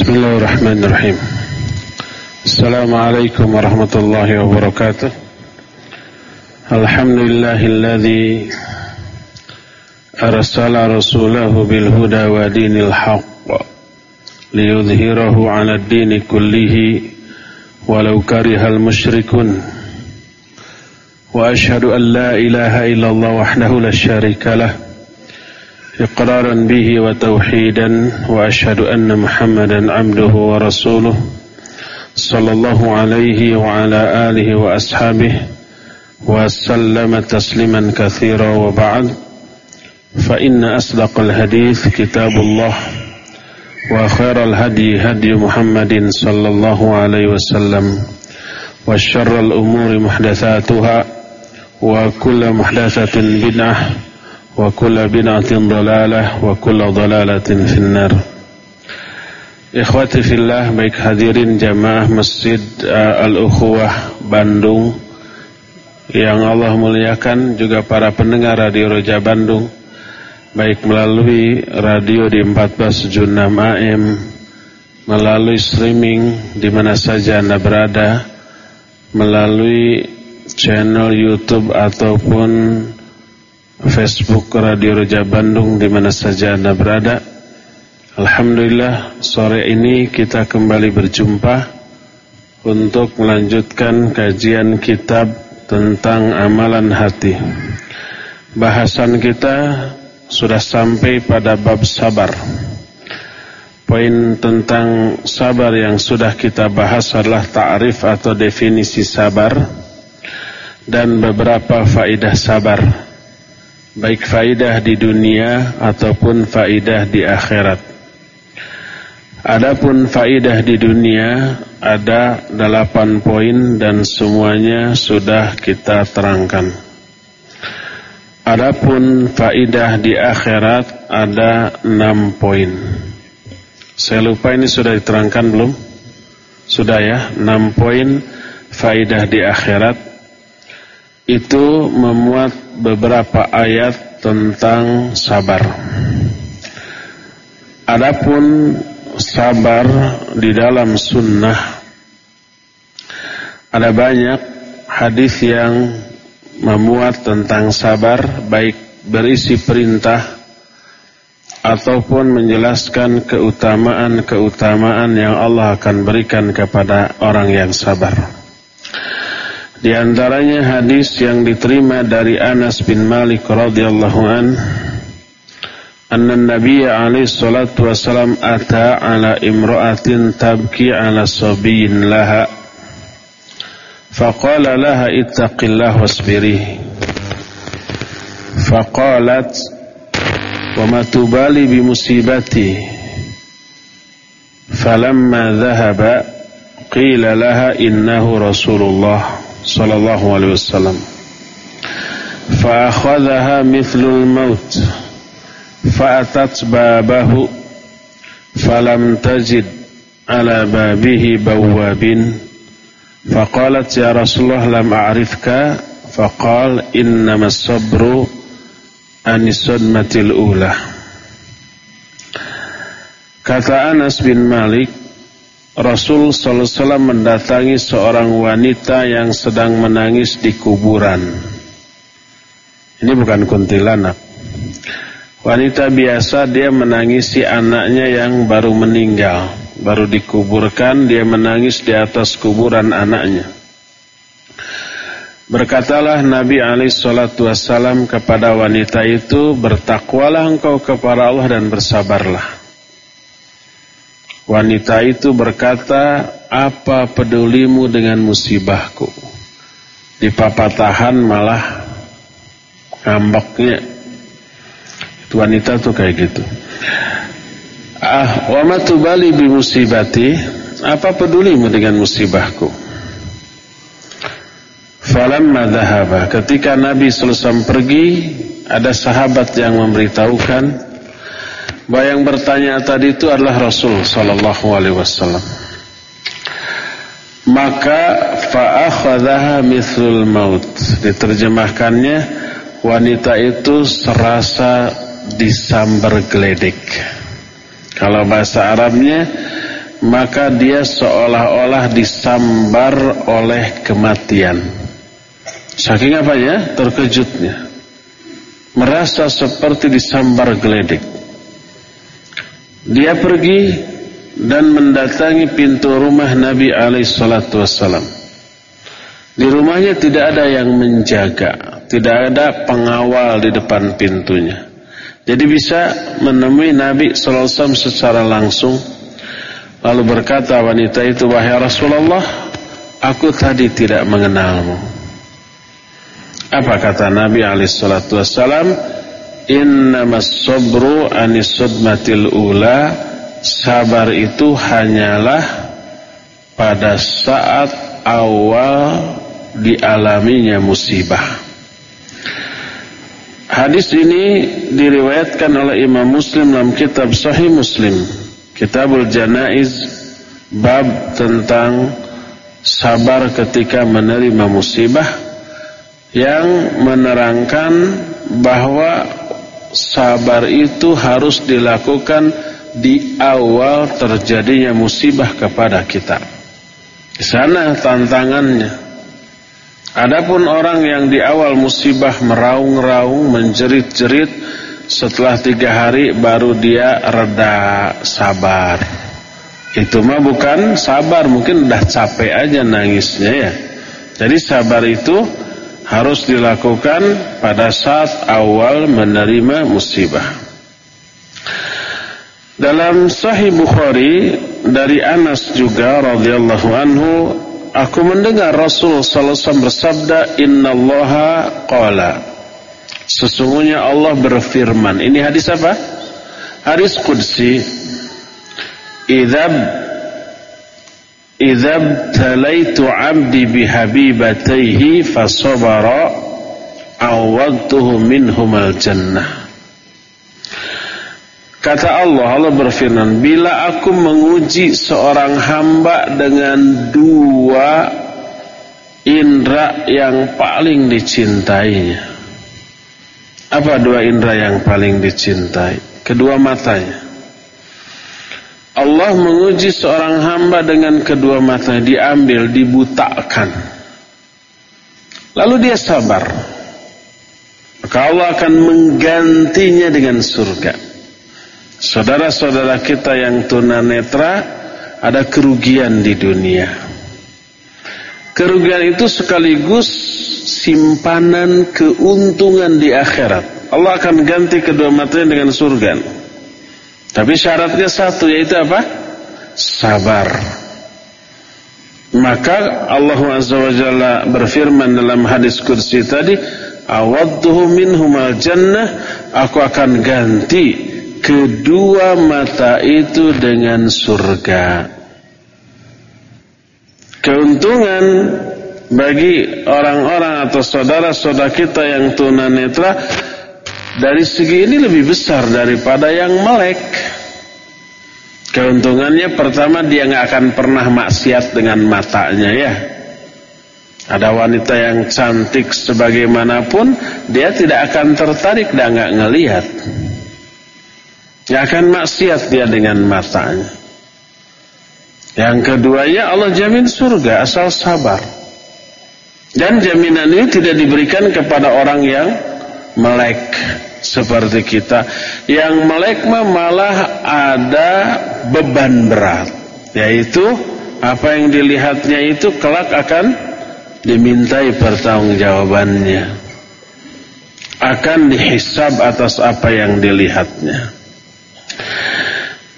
بسم الله الرحمن الرحيم. السلام عليكم ورحمة الله وبركاته. الحمد لله الذي أرسل رسوله بالهدى ودين الحق ليظهره على الدين كله ولو كره المشركون. وأشهد أن لا إله إلا الله وحده لا شريك له. إقرارا به وتوحيدا وأشهد أن محمدا عبده ورسوله صلى الله عليه وعلى آله وأصحابه وسلم تسليما كثيرا وبعد. فإن أصدق الحديث كتاب الله وخير الهدي هدي محمد صلى الله عليه وسلم وشر الأمور محدثاتها وكل محدثة بدعة وكل بدعة ضلالة وكل ضلالة في النار Ikhwati fillah baik hadirin jamaah Masjid uh, Al-Ukhuwah Bandung yang Allah muliakan juga para pendengar Radio Roja Bandung baik melalui radio di 1476 AM melalui streaming di mana saja Anda berada melalui channel YouTube ataupun Facebook Radio Roja Bandung di mana saja Anda berada Alhamdulillah sore ini kita kembali berjumpa untuk melanjutkan kajian kitab tentang amalan hati. Bahasan kita sudah sampai pada bab sabar. Poin tentang sabar yang sudah kita bahas adalah ta'rif atau definisi sabar dan beberapa faidah sabar. Baik faidah di dunia ataupun faidah di akhirat. Adapun faidah di dunia ada delapan poin dan semuanya sudah kita terangkan. Adapun faidah di akhirat ada enam poin. Saya lupa ini sudah diterangkan belum? Sudah ya, enam poin faidah di akhirat itu memuat beberapa ayat tentang sabar. Adapun sabar di dalam sunnah ada banyak hadis yang memuat tentang sabar baik berisi perintah ataupun menjelaskan keutamaan-keutamaan yang Allah akan berikan kepada orang yang sabar. Di antaranya hadis yang diterima dari Anas bin Malik radhiyallahu an, anna Nabi alaihi salatu wasalam ata ala imra'atin tabki ala sabiyin laha. Faqala laha ittaqillah wasbiri. Faqalat wa ma bi musibati. Falamma dhahaba qila laha innahu Rasulullah. صلى الله عليه وسلم فأخذها مثل الموت فأتت بابه فلم تجد على بابه بواب فقالت يا رسول الله لم أعرفك فقال إنما الصبر عن الصدمة الأولى Kata Anas bin Malik, Rasul Sallallahu Alaihi Wasallam mendatangi seorang wanita yang sedang menangis di kuburan. Ini bukan kuntilanak. Wanita biasa dia menangisi anaknya yang baru meninggal, baru dikuburkan, dia menangis di atas kuburan anaknya. Berkatalah Nabi alaihi salatu wassalam kepada wanita itu, bertakwalah engkau kepada Allah dan bersabarlah. Wanita itu berkata, apa pedulimu dengan musibahku? Di papatahan malah ngambeknya wanita tuh kayak gitu. Ah, wa matubali bi musibati? Apa pedulimu dengan musibahku? Falamma dhahaba, ketika Nabi SAW pergi, ada sahabat yang memberitahukan bahwa yang bertanya tadi itu adalah Rasul sallallahu alaihi wasallam. Maka fa'akhadhaha mithlul maut. Diterjemahkannya wanita itu serasa disambar geledek. Kalau bahasa Arabnya maka dia seolah-olah disambar oleh kematian. Saking apa ya? Terkejutnya. Merasa seperti disambar geledek. Dia pergi dan mendatangi pintu rumah Nabi alaihissalatu wassalam. Di rumahnya tidak ada yang menjaga, tidak ada pengawal di depan pintunya. Jadi bisa menemui Nabi sallallahu alaihi wasallam secara langsung Lalu berkata wanita itu, wahai Rasulullah, aku tadi tidak mengenalmu. Apa kata Nabi alaihissalatu wassalam? Innamas sabru anisudmatil ula. Sabar itu hanyalah pada saat awal dialaminya musibah. Hadis ini diriwayatkan oleh Imam Muslim dalam kitab Sahih Muslim Kitabul Janaiz bab tentang sabar ketika menerima musibah yang menerangkan bahwa sabar itu harus dilakukan di awal terjadinya musibah kepada kita. Di sana tantangannya. Adapun orang yang di awal musibah meraung-raung, menjerit-jerit, setelah tiga hari baru dia reda sabar. Itu mah bukan sabar, mungkin udah capek aja nangisnya ya. Jadi sabar itu harus dilakukan pada saat awal menerima musibah. Dalam Sahih Bukhari dari Anas juga radhiyallahu anhu, aku mendengar Rasul sallallahu alaihi wasallam bersabda, "Innallaha qala" Sesungguhnya Allah berfirman. Ini hadis apa? Hadis qudsi. Idzab Idzab talaitu 'abdi bihabibatayhi fasabara awadtuhu minhumal jannah. Kata Allah, Allah berfirman, bila aku menguji seorang hamba dengan dua indera yang paling dicintainya. Apa dua indera yang paling dicintai? Kedua matanya. Allah menguji seorang hamba dengan kedua matanya diambil, dibutakan. Lalu dia sabar. Maka Allah akan menggantinya dengan surga. Saudara-saudara kita yang tunanetra ada kerugian di dunia. Kerugian itu sekaligus simpanan keuntungan di akhirat. Allah akan ganti kedua matanya dengan surga. Tapi syaratnya satu yaitu apa? Sabar. Maka Allah Azza wa Jalla berfirman dalam hadis kursi tadi, "Awadduhu minhumal jannah," aku akan ganti kedua mata itu dengan surga. Keuntungan bagi orang-orang atau saudara-saudara kita yang tunanetra dari segi ini lebih besar daripada yang melek. Keuntungannya pertama dia nggak akan pernah maksiat dengan matanya ya. Ada wanita yang cantik sebagaimanapun dia tidak akan tertarik dan nggak ngelihat. Nggak akan maksiat dia dengan matanya. Yang keduanya Allah jamin surga asal sabar. Dan jaminan ini tidak diberikan kepada orang yang melek seperti kita. Yang melek malah ada beban berat, yaitu apa yang dilihatnya itu kelak akan dimintai pertanggungjawabannya. Akan dihisab atas apa yang dilihatnya.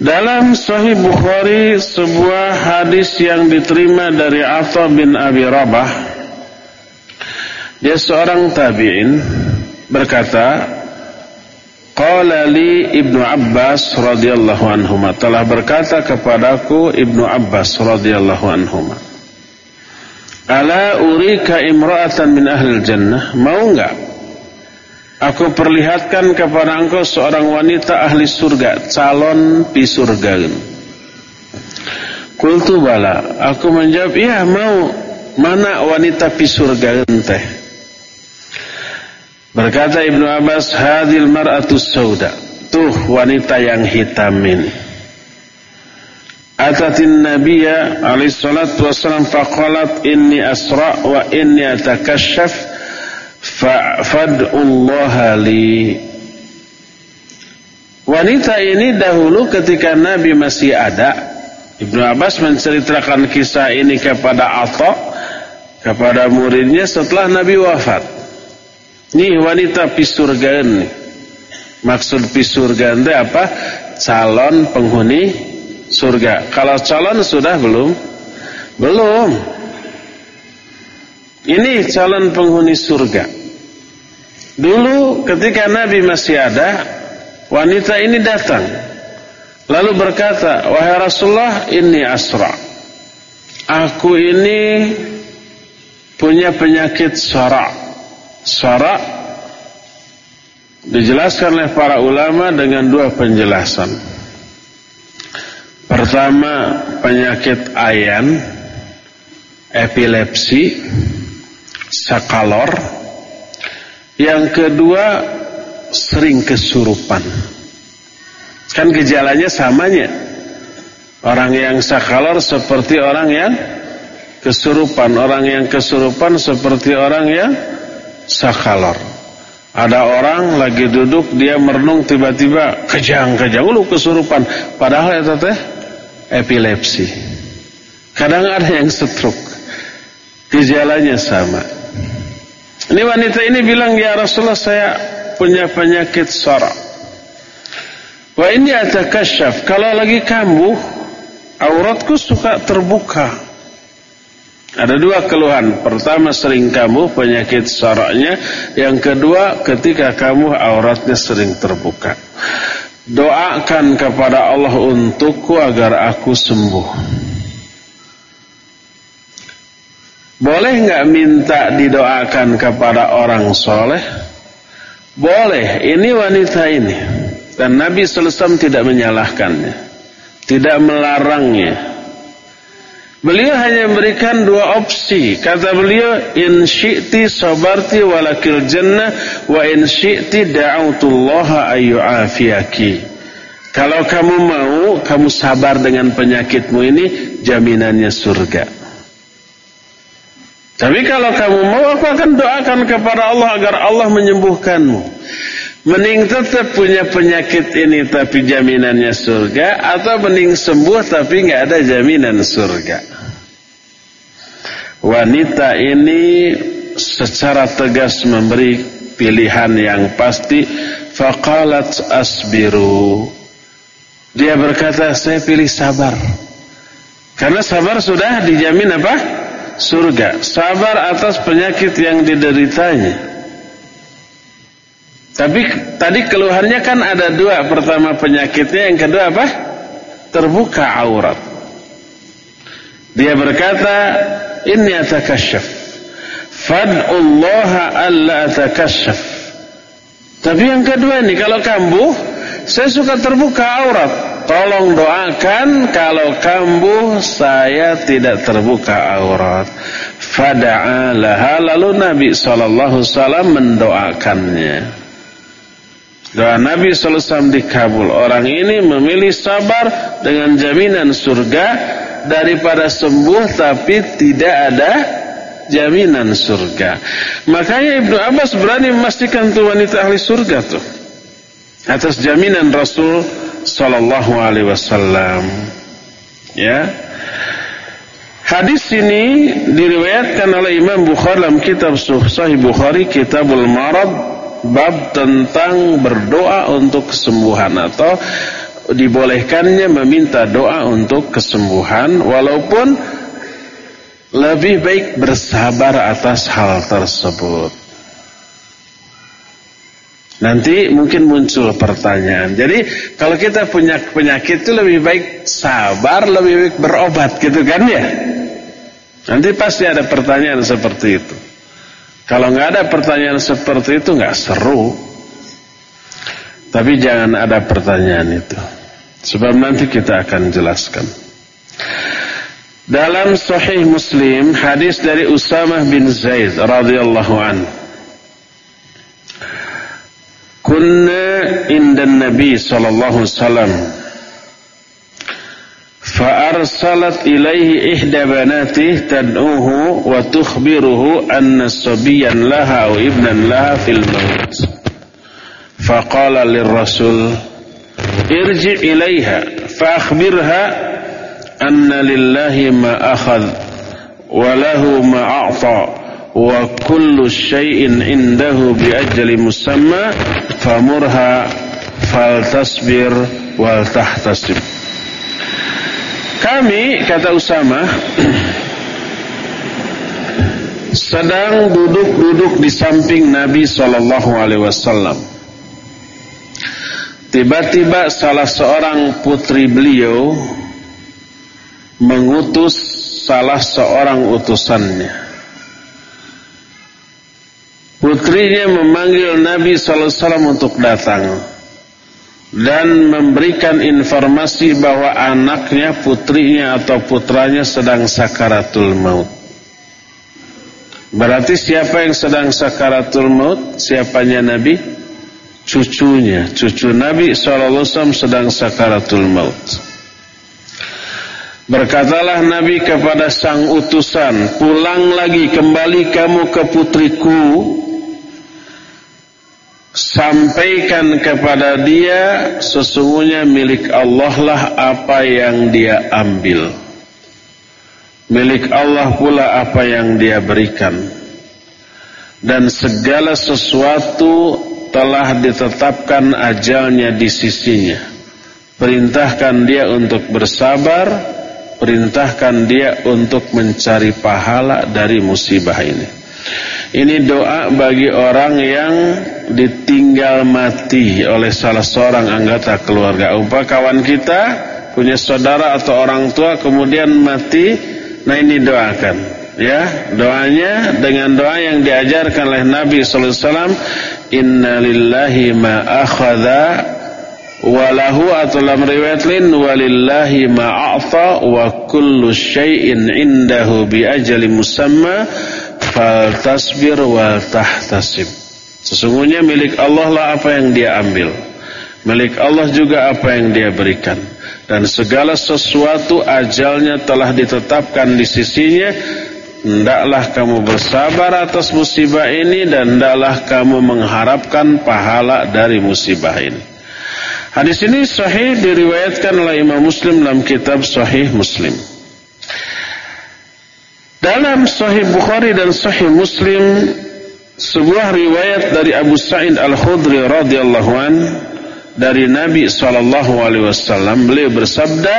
Dalam Sahih Bukhari sebuah hadis yang diterima dari Atha bin Abi Rabah dia seorang tabi'in berkata, Qala li Ibnu Abbas radhiyallahu anhuma. Telah berkata kepadaku Ibnu Abbas radhiyallahu anhuma Ala urika imra'atan min ahli jannah? Mau enggak? Aku perlihatkan kepada engkau seorang wanita ahli surga calon pi surga Kultu bala. Aku menjawab iya mau. Mana wanita pi surga teh Berkata Ibnu Abbas, "Hadil mar'atu sauda." Tuh wanita yang hitam ini. atatin nabiyya alaihi salatu wassalam faqalat inni asra wa inni atakashaf fa'fad'ullaha li Wanita ini dahulu ketika Nabi masih ada Ibnu Abbas menceritakan kisah ini kepada Atta kepada muridnya setelah Nabi wafat. Nih wanita pisurgaan Maksud pisurgaan itu apa? Calon penghuni surga. Kalau calon sudah belum? Belum. Ini calon penghuni surga. Dulu ketika Nabi masih ada, wanita ini datang. Lalu berkata, "Wahai Rasulullah, ini asra. Aku ini punya penyakit sara." Sara dijelaskan oleh para ulama dengan dua penjelasan. Pertama, penyakit ayan, epilepsi, sakalor. Yang kedua, sering kesurupan. Kan gejalanya samanya. Orang yang sakalor seperti orang yang kesurupan. Orang yang kesurupan seperti orang yang sakalor. Ada orang lagi duduk dia merenung tiba-tiba kejang-kejang lu kesurupan. Padahal itu teh epilepsi. Kadang ada yang stroke. Gejalanya sama. Ini wanita ini bilang, "Ya Rasulullah, saya punya penyakit sara." Wah ini ada kasyaf. Kalau lagi kambuh, auratku suka terbuka. Ada dua keluhan. Pertama sering kambuh penyakit saraknya. Yang kedua ketika kamu auratnya sering terbuka. Doakan kepada Allah untukku agar aku sembuh. Boleh nggak minta didoakan kepada orang soleh? Boleh. Ini wanita ini. Dan Nabi SAW tidak menyalahkannya. Tidak melarangnya. Beliau hanya memberikan dua opsi. Kata beliau, in syi'ti sabarti walakil jannah wa in syi'ti da'autullaha ayyu'afiyaki. Kalau kamu mau, kamu sabar dengan penyakitmu ini, jaminannya surga. Tapi kalau kamu mau, aku akan doakan kepada Allah agar Allah menyembuhkanmu. Mending tetap punya penyakit ini tapi jaminannya surga atau mending sembuh tapi nggak ada jaminan surga. Wanita ini secara tegas memberi pilihan yang pasti. Faqalat asbiru. Dia berkata, saya pilih sabar. Karena sabar sudah dijamin apa? Surga. Sabar atas penyakit yang dideritanya. Tapi tadi keluhannya kan ada dua. Pertama penyakitnya, yang kedua apa? Terbuka aurat. Dia berkata, inni atakasyaf fad'ullaha alla atakasyaf tapi yang kedua ini kalau kambuh saya suka terbuka aurat. Tolong doakan kalau kambuh saya tidak terbuka aurat. Fada'alaha lalu Nabi SAW mendoakannya. Doa Nabi SAW dikabul. Orang ini memilih sabar Dengan jaminan surga daripada sembuh tapi tidak ada jaminan surga. Makanya Ibnu Abbas berani memastikan tuh wanita ahli surga tuh atas jaminan Rasul sallallahu alaihi wasallam. Ya. Hadis ini diriwayatkan oleh Imam Bukhari dalam kitab Sahih Bukhari Kitabul Marad bab tentang berdoa untuk kesembuhan atau dibolehkannya meminta doa untuk kesembuhan walaupun lebih baik bersabar atas hal tersebut. Nanti mungkin muncul pertanyaan. Jadi kalau kita punya penyakit itu lebih baik sabar, lebih baik berobat gitu kan ya? Nanti pasti ada pertanyaan seperti itu. Kalau nggak ada pertanyaan seperti itu nggak seru. Tapi jangan ada pertanyaan itu. Sebab nanti kita akan jelaskan. Dalam Sahih Muslim hadis dari Usamah bin Zaid radhiyallahu an. Kunna inda Nabi sallallahu alaihi wasallam. ihda banatih tad'uhu wa tukhbiruhu anna sabiyan laha wa ibnan laha fil maut faqala lirrasul irji ilaiha fa akhbirha anna lillahi ma akhadh wa lahu ma a'ta wa kullu syai'in indahu bi ajali musamma famurha faltasbir wal tahtasib kami, kata Usama, sedang duduk-duduk di samping Nabi Shallallahu Alaihi Wasallam. Tiba-tiba salah seorang putri beliau mengutus salah seorang utusannya. Putrinya memanggil Nabi Sallallahu Alaihi Wasallam untuk datang dan memberikan informasi bahwa anaknya, putrinya atau putranya sedang sakaratul maut. Berarti siapa yang sedang sakaratul maut? Siapanya Nabi? Cucunya, cucu Nabi SAW sedang sakaratul maut. Berkatalah Nabi kepada sang utusan, pulang lagi kembali kamu ke putriku Sampaikan kepada dia sesungguhnya milik Allah lah apa yang dia ambil. Milik Allah pula apa yang dia berikan. Dan segala sesuatu telah ditetapkan ajalnya di sisinya. Perintahkan dia untuk bersabar, perintahkan dia untuk mencari pahala dari musibah ini. Ini doa bagi orang yang ditinggal mati oleh salah seorang anggota keluarga. Umpah kawan kita punya saudara atau orang tua kemudian mati, nah ini doakan. Ya, doanya dengan doa yang diajarkan oleh Nabi sallallahu alaihi wasallam, "Inna lillahi ma walahu atau dalam walillahi ma a'ta wa kullu syai'in indahu bi ajali musamma fal tasbir wal tahtasib. Sesungguhnya milik Allah lah apa yang dia ambil. Milik Allah juga apa yang dia berikan. Dan segala sesuatu ajalnya telah ditetapkan di sisinya. Hendaklah kamu bersabar atas musibah ini dan hendaklah kamu mengharapkan pahala dari musibah ini. Hadis ini sahih diriwayatkan oleh Imam Muslim dalam kitab Sahih Muslim. Dalam Sahih Bukhari dan Sahih Muslim sebuah riwayat dari Abu Sa'id Al-Khudri radhiyallahu an dari Nabi sallallahu alaihi wasallam beliau bersabda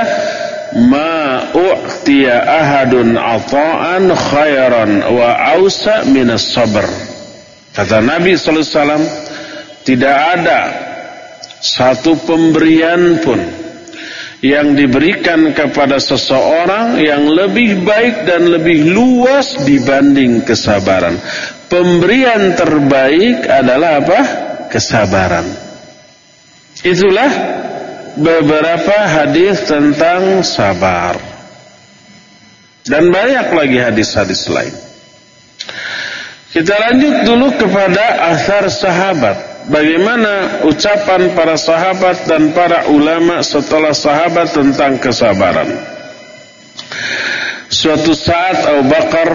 ma u'tiya ahadun ata'an khairan wa ausa minas sabr kata Nabi sallallahu alaihi wasallam tidak ada satu pemberian pun yang diberikan kepada seseorang yang lebih baik dan lebih luas dibanding kesabaran. Pemberian terbaik adalah apa? Kesabaran. Itulah beberapa hadis tentang sabar. Dan banyak lagi hadis-hadis lain. Kita lanjut dulu kepada asar sahabat bagaimana ucapan para sahabat dan para ulama setelah sahabat tentang kesabaran. Suatu saat Abu Bakar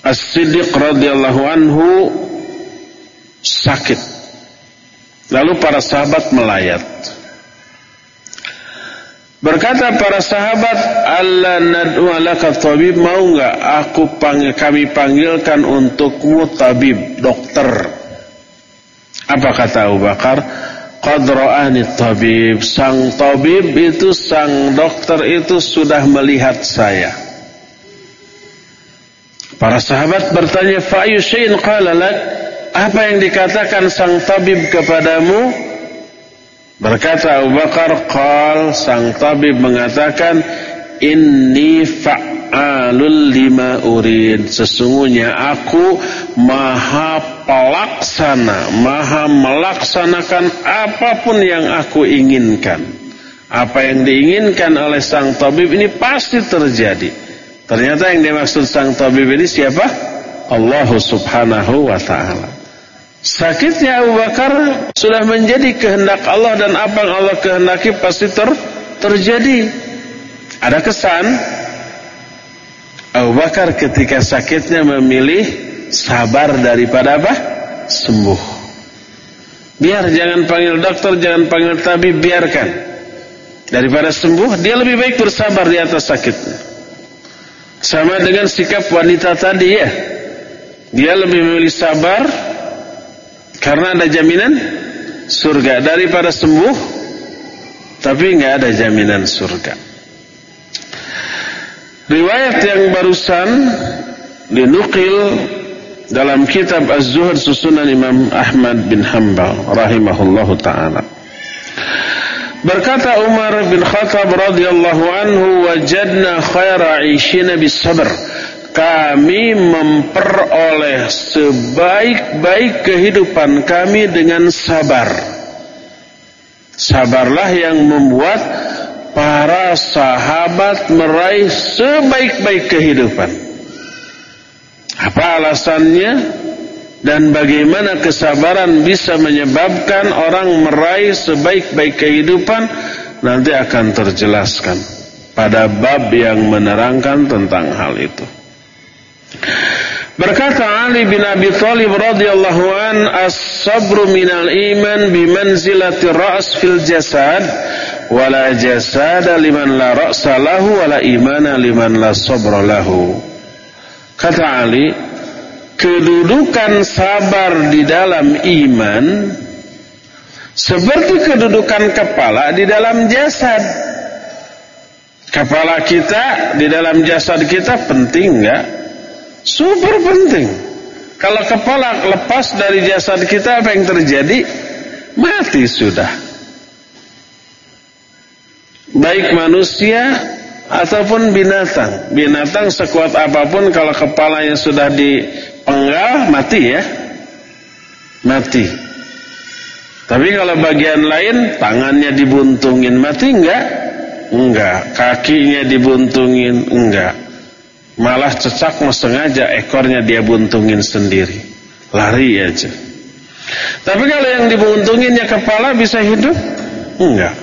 As-Siddiq radhiyallahu anhu sakit. Lalu para sahabat melayat. Berkata para sahabat, Allah nad'u alaka tabib mau enggak aku panggil kami panggilkan untukmu tabib, dokter. Apa kata Abu Bakar? Qadra'ani tabib. Sang tabib itu, sang dokter itu sudah melihat saya. Para sahabat bertanya, Fa'ayu syai'in. Apa yang dikatakan sang tabib kepadamu? Berkata Abu Bakar, Qal, sang tabib mengatakan, Inni fa'alul lima urid. Sesungguhnya aku maha pelaksana, maha melaksanakan apa pun yang aku inginkan. Apa yang diinginkan oleh sang tabib ini pasti terjadi. Ternyata yang dimaksud sang tabib ini siapa? Allah subhanahu wa ta'ala. Sakitnya Abu Bakar sudah menjadi kehendak Allah dan apa yang Allah kehendaki pasti ter terjadi. Ada kesan Abu Bakar ketika sakitnya memilih sabar daripada apa? Sembuh. Biar jangan panggil dokter, jangan panggil tabib, biarkan. Daripada sembuh, dia lebih baik bersabar di atas sakitnya. Sama dengan sikap wanita tadi ya. Dia lebih memilih sabar karena ada jaminan surga daripada sembuh tapi nggak ada jaminan surga. Riwayat yang barusan dinukil dalam kitab Az-Zuhud susunan Imam Ahmad bin Hanbal rahimahullahu taala. Berkata Umar bin Khattab radhiyallahu anhu wajadna khaira 'ishina bis sabr. Kami memperoleh sebaik-baik kehidupan kami dengan sabar. Sabarlah yang membuat para sahabat meraih sebaik-baik kehidupan. Apa alasannya? Dan bagaimana kesabaran bisa menyebabkan orang meraih sebaik-baik kehidupan nanti akan terjelaskan pada bab yang menerangkan tentang hal itu. Berkata Ali bin Abi Thalib radhiyallahu an as-sabru minal iman bimanzilati ra's fil jasad wala jasada liman la ra'sa lahu wala imana liman la sabra lahu. Kata Ali, kedudukan sabar di dalam iman seperti kedudukan kepala di dalam jasad. Kepala kita di dalam jasad kita penting enggak? Super penting. Kalau kepala lepas dari jasad kita apa yang terjadi? Mati sudah. Baik manusia ataupun binatang. Binatang sekuat apa pun kalau kepalanya sudah dipenggal mati ya. Mati. Tapi kalau bagian lain tangannya dibuntungin mati enggak? Enggak. Kakinya dibuntungin enggak. Malah cecak mau sengaja ekornya dia buntungin sendiri. Lari aja. Tapi kalau yang dibuntunginnya kepala bisa hidup? Enggak.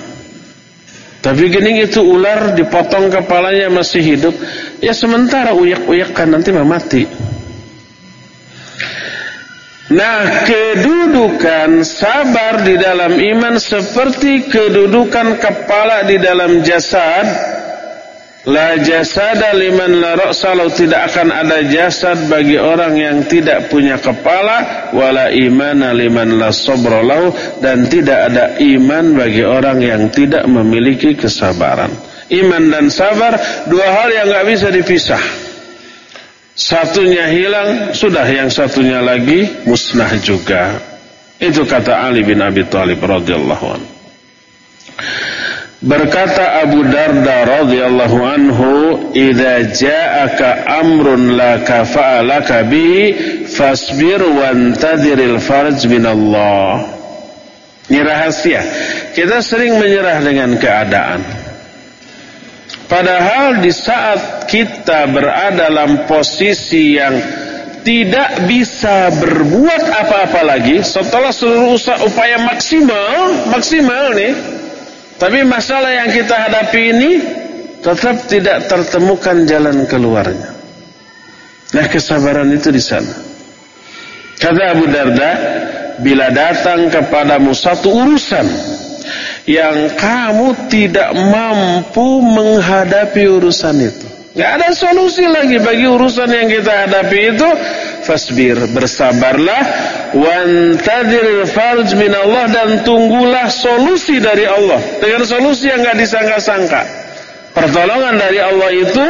Tapi gini itu ular dipotong kepalanya masih hidup. Ya sementara uyak-uyak kan nanti mati. Nah kedudukan sabar di dalam iman seperti kedudukan kepala di dalam jasad La jasada liman la ra'sa tidak akan ada jasad bagi orang yang tidak punya kepala wala imana liman la sabra dan tidak ada iman bagi orang yang tidak memiliki kesabaran. Iman dan sabar dua hal yang enggak bisa dipisah. Satunya hilang, sudah yang satunya lagi musnah juga. Itu kata Ali bin Abi Thalib radhiyallahu anhu. Berkata Abu Darda radhiyallahu anhu, "Idza ja'aka amrun la kafa'alaka bihi fasbir wantadhiril farj min Allah." Ini rahasia. Kita sering menyerah dengan keadaan. Padahal di saat kita berada dalam posisi yang tidak bisa berbuat apa-apa lagi setelah seluruh usaha upaya maksimal, maksimal nih tapi masalah yang kita hadapi ini tetap tidak tertemukan jalan keluarnya. Nah kesabaran itu di sana. Kata Abu Darda, bila datang kepadamu satu urusan yang kamu tidak mampu menghadapi urusan itu. Gak ada solusi lagi bagi urusan yang kita hadapi itu fasbir bersabarlah wantadhir farj min Allah dan tunggulah solusi dari Allah. Dengan solusi yang enggak disangka-sangka. Pertolongan dari Allah itu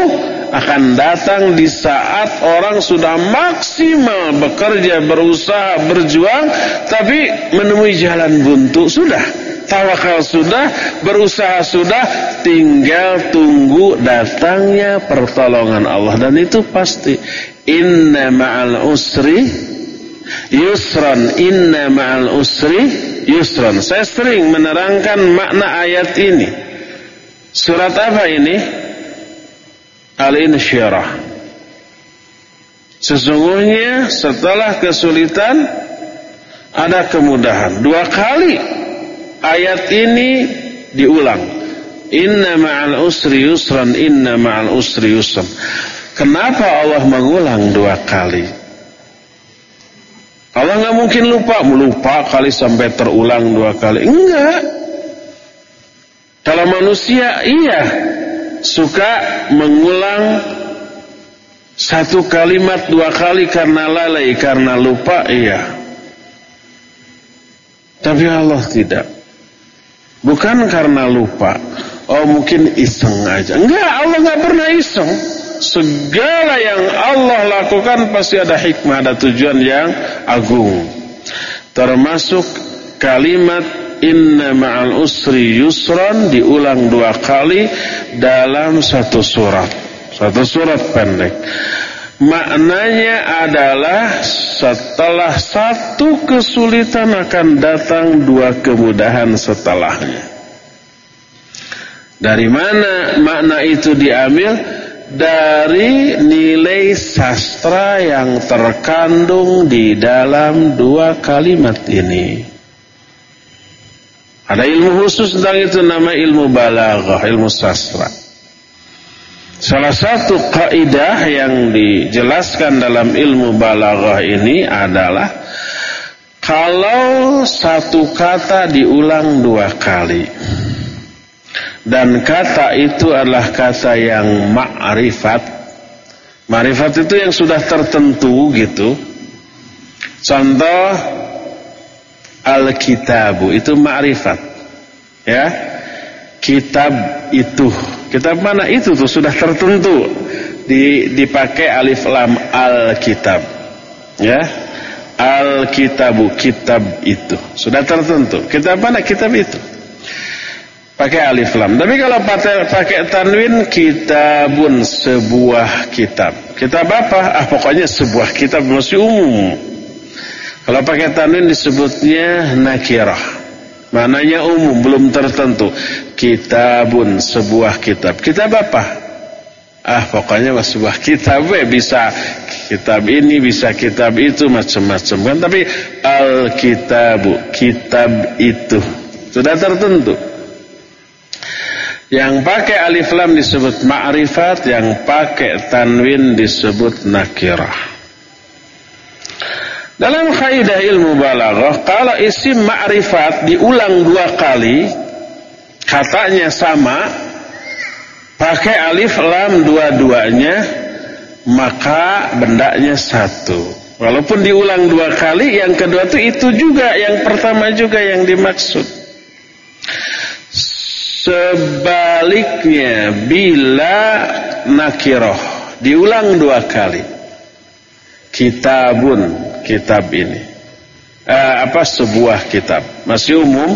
akan datang di saat orang sudah maksimal bekerja berusaha berjuang tapi menemui jalan buntu sudah. Tawakal sudah berusaha sudah tinggal tunggu datangnya pertolongan Allah. Dan itu pasti. Inna ma'al usri yusran Inna ma'al usri yusran Saya sering menerangkan makna ayat ini Surat apa ini? Al-Insyirah Sesungguhnya setelah kesulitan Ada kemudahan Dua kali ayat ini diulang Inna ma'al usri yusran, inna ma'al usri yusran. Kenapa Allah mengulang dua kali? Allah nggak mungkin lupa, melupa kali sampai terulang dua kali. Enggak. Kalau manusia iya suka mengulang satu kalimat dua kali karena lalai, karena lupa, iya. Tapi Allah tidak. Bukan karena lupa. Oh mungkin iseng aja. Enggak, Allah nggak pernah iseng. Segala yang Allah lakukan pasti ada hikmah, ada tujuan yang agung. Termasuk kalimat inna ma'al usri yusran diulang dua kali dalam satu surat. Satu surat pendek. Maknanya adalah setelah satu kesulitan akan datang dua kemudahan setelahnya. Dari mana makna itu diambil? Dari nilai sastra yang terkandung di dalam dua kalimat ini. Ada ilmu khusus tentang itu nama ilmu balaghah, ilmu sastra. Salah satu kaidah yang dijelaskan dalam ilmu balaghah ini adalah kalau satu kata diulang dua kali dan kata itu adalah kata yang ma'rifat. Ma'rifat itu yang sudah tertentu gitu. Contoh Al-Kitabu itu ma'rifat. Ya. Kitab itu. Kitab mana itu tuh sudah tertentu. Di, dipakai alif lam Al-Kitab. Ya. Al-Kitabu, kitab itu. Sudah tertentu. Kitab mana? Kitab itu pakai alif lam. Tapi kalau pakai tanwin kitabun sebuah kitab. Kitab apa? Ah pokoknya sebuah kitab masih umum. Kalau pakai tanwin disebutnya nakirah. Mananya umum, belum tertentu. Kitabun sebuah kitab. Kitab apa? Ah pokoknya sebuah kitab bisa kitab ini bisa kitab itu macam-macam kan tapi al kitabu kitab itu sudah tertentu yang pakai alif lam disebut ma'rifat, yang pakai tanwin disebut nakirah. Dalam kaidah ilmu balaghah, kalau isim ma'rifat diulang dua kali, katanya sama, pakai alif lam dua-duanya, maka bendanya satu. Walaupun diulang dua kali, yang kedua itu itu juga, yang pertama juga yang dimaksud. Sebaliknya bila nakiroh diulang dua kali. Kitabun kitab ini. Eh, apa sebuah kitab masih umum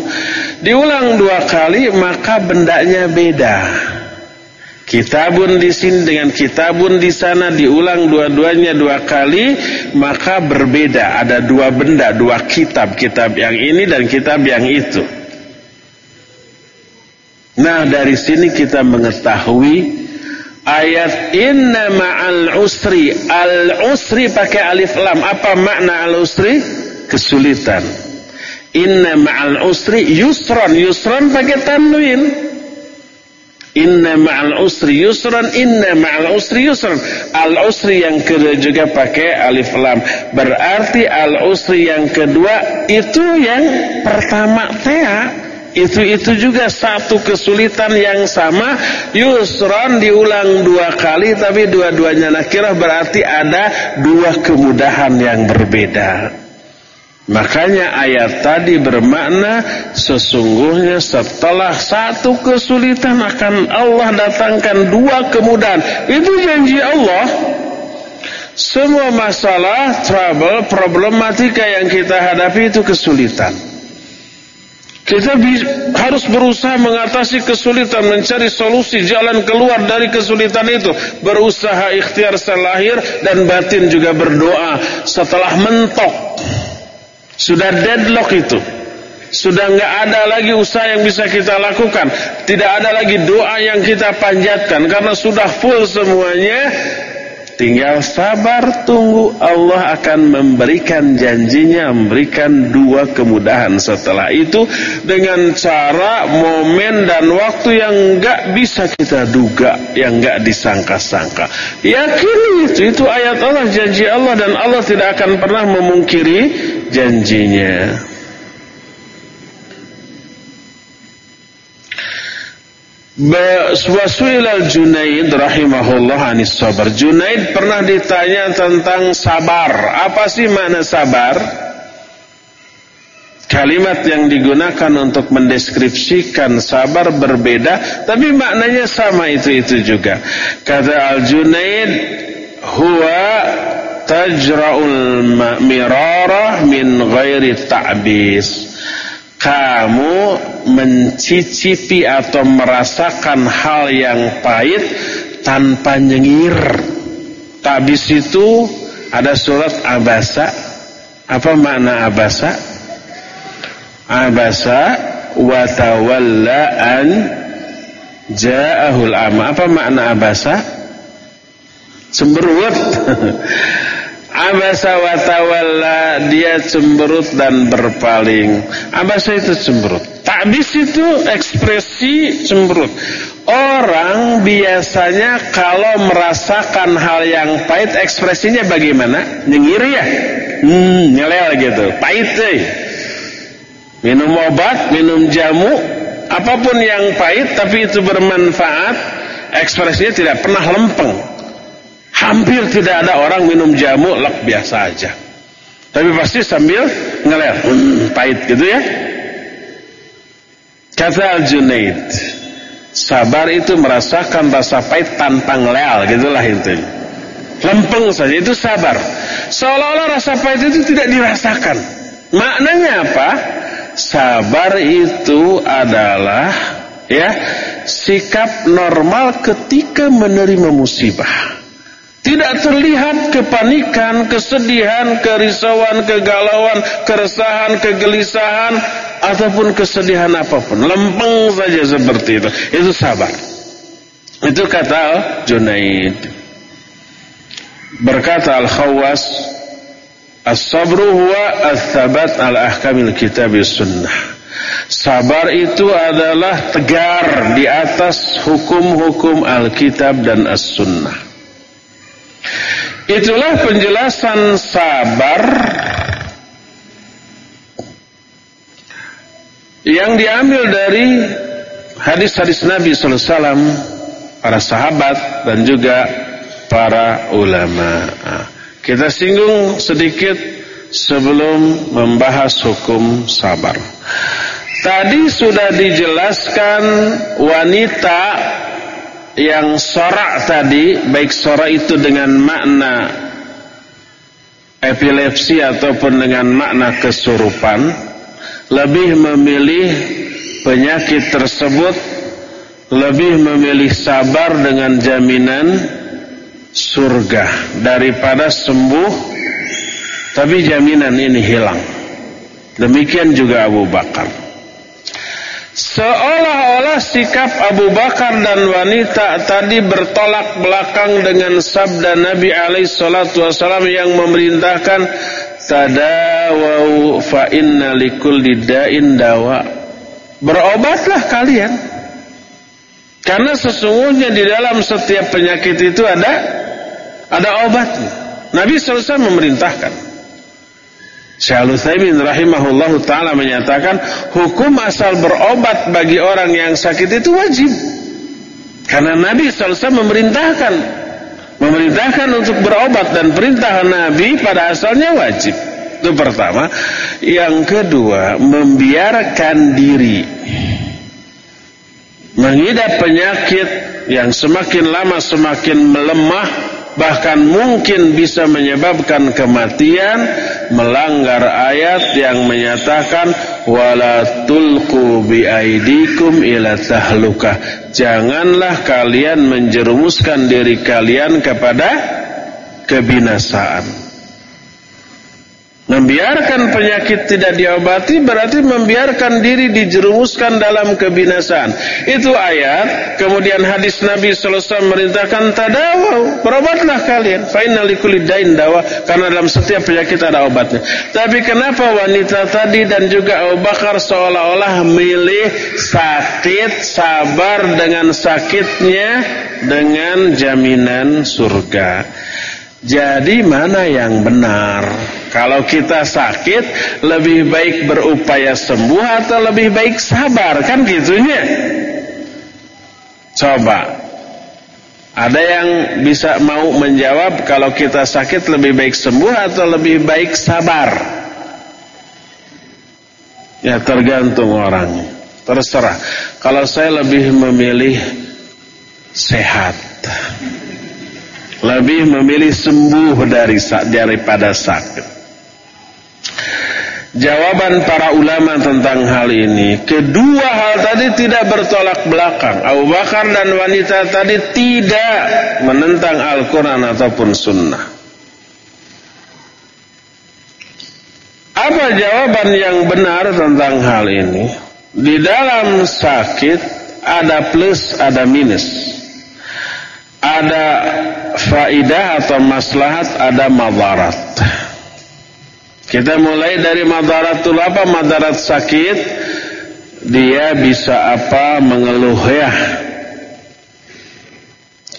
diulang dua kali maka bendanya beda. Kitabun di sini dengan kitabun di sana diulang dua-duanya dua kali maka berbeda ada dua benda dua kitab kitab yang ini dan kitab yang itu. Nah dari sini kita mengetahui ayat inna ma'al usri. Al usri pakai alif lam. Apa makna al usri kesulitan. Inna ma'al usri yusran. Yusran pakai tanwin. Inna ma'al usri yusran. Inna ma'al usri yusran. Al usri yang kedua juga pakai alif lam. Berarti al usri yang kedua itu yang pertama tea itu-itu juga satu kesulitan yang sama. Yusron diulang dua kali Tapi dua-duanya nakirah berarti ada dua kemudahan yang berbeda. Makanya ayat tadi bermakna Sesungguhnya setelah satu kesulitan akan Allah datangkan dua kemudahan. Itu janji Allah. Semua masalah, trouble, problematika yang kita hadapi itu kesulitan kita harus berusaha mengatasi kesulitan, mencari solusi, jalan keluar dari kesulitan itu. Berusaha ikhtiar selahir dan batin juga berdoa setelah mentok. Sudah deadlock itu. Sudah nggak ada lagi usaha yang bisa kita lakukan. Tidak ada lagi doa yang kita panjatkan. Karena sudah full semuanya. Tinggal sabar tunggu Allah akan memberikan janjinya memberikan dua kemudahan setelah itu dengan cara momen dan waktu yang enggak bisa kita duga yang enggak disangka-sangka. Yakini itu itu ayat Allah janji Allah dan Allah tidak akan pernah memungkiri janjinya. Wasuilal Junaid rahimahullah anis sabar. Junaid pernah ditanya tentang sabar. Apa sih makna sabar? Kalimat yang digunakan untuk mendeskripsikan sabar berbeda, tapi maknanya sama itu-itu juga. Kata Al-Junaid, huwa tajra'ul mirara min ghairi ta'bis kamu mencicipi atau merasakan hal yang pahit tanpa nyengir. Tabis itu ada surat abasa. Apa makna abasa? Abasa wa tawalla an ja'ahul ama. Apa makna abasa? Cemberut. Abasa wa tawalla dia cemberut dan berpaling. Abasa itu cemberut. Takbis itu ekspresi cemberut. Orang biasanya kalau merasakan hal yang pahit ekspresinya bagaimana? Nyengir ya? Hmm, nyelel gitu. Pahit deh. Minum obat, minum jamu, apa pun yang pahit tapi itu bermanfaat, ekspresinya tidak pernah lempeng. Hampir tidak ada orang minum jamu lek biasa aja. Tapi pasti sambil ngeler, hmm, pahit gitu ya. Kata Al-Junaid, sabar itu merasakan rasa pahit tanpa ngeleal, gitulah intinya. Lempeng saja itu sabar. Seolah-olah rasa pahit itu tidak dirasakan. Maknanya apa? Sabar itu adalah ya sikap normal ketika menerima musibah. Tidak terlihat kepanikan, kesedihan, kerisauan, kegalauan, keresahan, kegelisahan ataupun kesedihan apa pun. Lempeng saja seperti itu. Itu sabar. Itu kata Junaid. Berkata Al-Khawas, As-sabru huwa as-sabat al-ahkamil kitab sunnah. Sabar itu adalah tegar di atas hukum-hukum Alkitab dan As-Sunnah. Itulah penjelasan sabar yang diambil dari hadis-hadis Nabi sallallahu alaihi wasallam, para sahabat dan juga para ulama. Kita singgung sedikit sebelum membahas hukum sabar. Tadi sudah dijelaskan wanita yang sorak tadi baik sorak itu dengan makna epilepsi ataupun dengan makna kesurupan lebih memilih penyakit tersebut lebih memilih sabar dengan jaminan surga daripada sembuh tapi jaminan ini hilang. Demikian juga Abu Bakar Seolah-olah sikap Abu Bakar dan wanita tadi bertolak belakang dengan sabda Nabi alaihi wasallam yang memerintahkan tadawau fa inna likulli da'in dawa. Berobatlah kalian. Karena sesungguhnya di dalam setiap penyakit itu ada ada obatnya. Nabi SAW memerintahkan. Syekh Utsaimin rahimahullahu taala menyatakan hukum asal berobat bagi orang yang sakit itu wajib. Karena Nabi SAW memerintahkan memerintahkan untuk berobat dan perintah Nabi pada asalnya wajib. Itu pertama. Yang kedua, membiarkan diri mengidap penyakit yang semakin lama semakin melemah bahkan mungkin bisa menyebabkan kematian melanggar ayat yang menyatakan wala tulqu biaidikum ila tahlukah janganlah kalian menjerumuskan diri kalian kepada kebinasaan Membiarkan penyakit tidak diobati berarti membiarkan diri dijerumuskan dalam kebinasaan. Itu ayat. Kemudian hadis Nabi SAW merintahkan tadawau. Berobatlah kalian. Fa'inna dawa. Karena dalam setiap penyakit ada obatnya. Tapi kenapa wanita tadi dan juga Abu Bakar seolah-olah milih sakit, sabar dengan sakitnya dengan jaminan surga. Jadi mana yang benar? Kalau kita sakit, lebih baik berupaya sembuh atau lebih baik sabar? Kan gitunya. Coba. Ada yang bisa mau menjawab kalau kita sakit lebih baik sembuh atau lebih baik sabar? Ya tergantung orangnya. Terserah. Kalau saya lebih memilih sehat lebih memilih sembuh dari daripada sakit. Jawaban para ulama tentang hal ini, kedua hal tadi tidak bertolak belakang. Abu Bakar dan wanita tadi tidak menentang Al-Quran ataupun Sunnah. Apa jawaban yang benar tentang hal ini? Di dalam sakit ada plus, ada minus ada faidah atau maslahat, ada madarat. Kita mulai dari madaratul apa? Madarat sakit. Dia bisa apa? Mengeluh ya.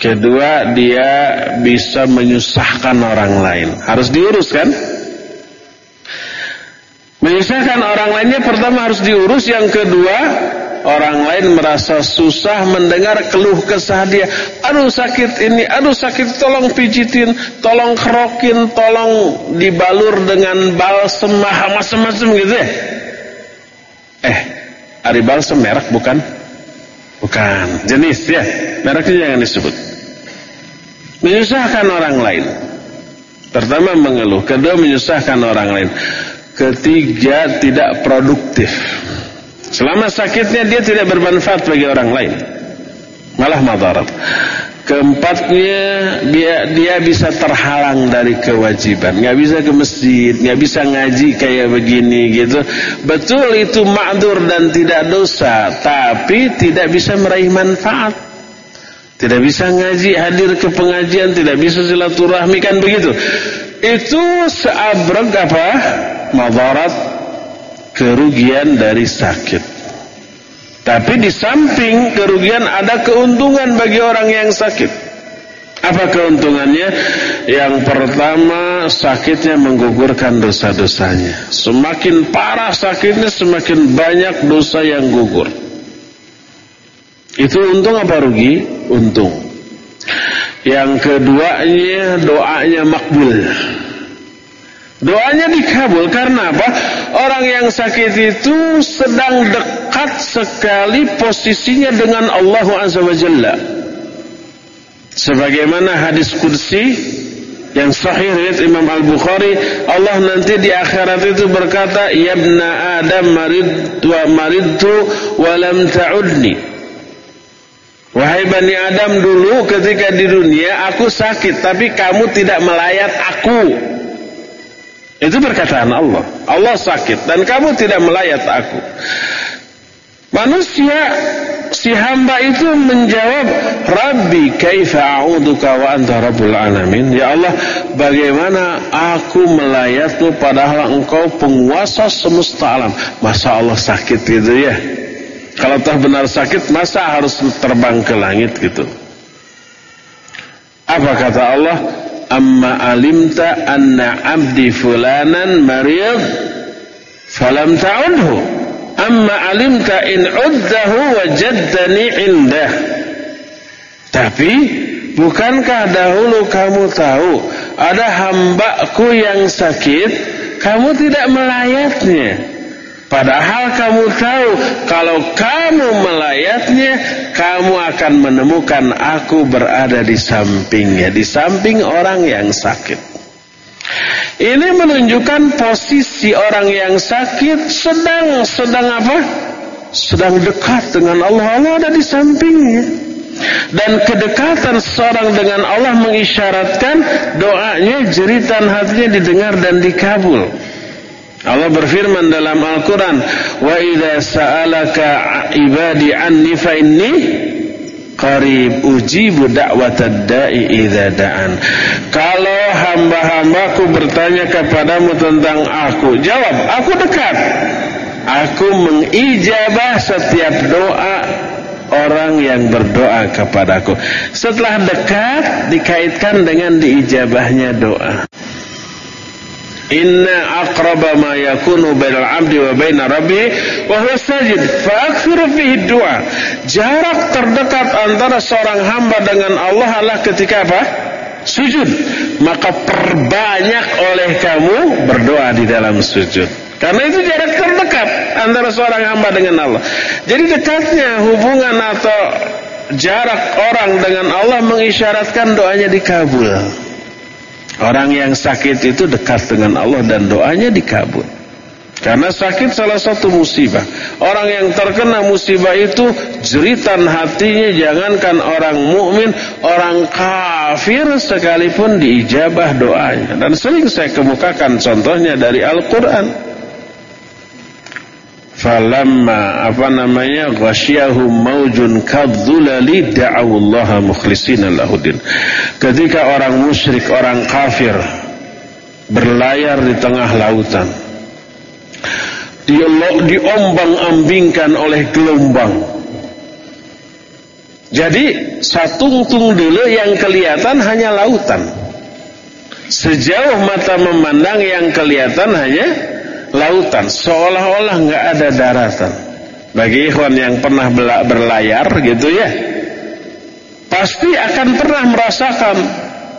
Kedua, dia bisa menyusahkan orang lain. Harus diurus kan? Menyusahkan orang lainnya pertama harus diurus. Yang kedua, orang lain merasa susah mendengar keluh kesah dia. Aduh sakit ini, aduh sakit tolong pijitin, tolong kerokin, tolong dibalur dengan balsem macam-macam gitu ya. Eh, ada balsem merek bukan? Bukan, jenis ya. Mereknya jangan disebut. Menyusahkan orang lain. Pertama mengeluh, kedua menyusahkan orang lain. Ketiga tidak produktif. Selama sakitnya dia tidak bermanfaat bagi orang lain. Malah madarat. Keempatnya dia dia bisa terhalang dari kewajiban, nggak bisa ke masjid, nggak bisa ngaji kayak begini gitu. Betul itu ma'dur dan tidak dosa, tapi tidak bisa meraih manfaat. Tidak bisa ngaji, hadir ke pengajian, tidak bisa silaturahmi kan begitu. Itu seabrek apa? Madarat kerugian dari sakit. Tapi di samping kerugian ada keuntungan bagi orang yang sakit. Apa keuntungannya? Yang pertama sakitnya menggugurkan dosa-dosanya. Semakin parah sakitnya semakin banyak dosa yang gugur. Itu untung apa rugi? Untung. Yang keduanya doanya makbul. Doanya dikabul karena apa? Orang yang sakit itu sedang dekat sekali posisinya dengan Allah Azza wa Jalla. Sebagaimana hadis kursi yang sahih riwayat Imam Al-Bukhari, Allah nanti di akhirat itu berkata, "Ya Adam marid wa maridtu wa lam ta'udni." Wahai Bani Adam dulu ketika di dunia aku sakit tapi kamu tidak melayat aku. Itu perkataan Allah. Allah sakit dan kamu tidak melayat aku. Manusia si hamba itu menjawab, "Rabbi, kaifa a'uduka wa anta rabbul alamin?" Ya Allah, bagaimana aku melayatmu padahal engkau penguasa semesta alam. Masa Allah sakit itu ya? Kalau tak benar sakit, masa harus terbang ke langit gitu? Apa kata Allah? Amma alimta anna abdi fulanan marid? Falam ta'udhu. Amma alimta in uddahu wajaddani indah. Tapi bukankah dahulu kamu tahu ada hambaku yang sakit? Kamu tidak melayatnya Padahal kamu tahu kalau kamu melayatnya, kamu akan menemukan aku berada di sampingnya, di samping orang yang sakit. Ini menunjukkan posisi orang yang sakit sedang sedang apa? Sedang dekat dengan Allah. Allah ada di sampingnya. Dan kedekatan seorang dengan Allah mengisyaratkan doanya, jeritan hatinya didengar dan dikabul. Allah berfirman dalam Al-Quran, Wa idha sa'alaka ibadi anni fa qarib ujibu da'watad da'an. Kalau hamba-hambaku bertanya kepadamu tentang aku, jawab, aku dekat. Aku mengijabah setiap doa orang yang berdoa kepadaku. Setelah dekat dikaitkan dengan diijabahnya doa. Inna aqraba ma yakunu bainal abdi wa baina rabbi wa huwa sajid fa aktsiru fihi du'a. Jarak terdekat antara seorang hamba dengan Allah adalah ketika apa? Sujud. Maka perbanyak oleh kamu berdoa di dalam sujud. Karena itu jarak terdekat antara seorang hamba dengan Allah. Jadi dekatnya hubungan atau jarak orang dengan Allah mengisyaratkan doanya dikabul. Orang yang sakit itu dekat dengan Allah dan doanya dikabul. Karena sakit salah satu musibah. Orang yang terkena musibah itu jeritan hatinya jangankan orang mukmin, orang kafir sekalipun diijabah doanya. Dan sering saya kemukakan contohnya dari Al-Qur'an falamma apa namanya ghasyahum maujun kadzulali da'awullaha mukhlishina lahudin ketika orang musyrik orang kafir berlayar di tengah lautan diombang-ambingkan oleh gelombang. Jadi satu tung dulu yang kelihatan hanya lautan. Sejauh mata memandang yang kelihatan hanya lautan. Seolah-olah nggak ada daratan. Bagi ikhwan yang pernah berlayar gitu ya pasti akan pernah merasakan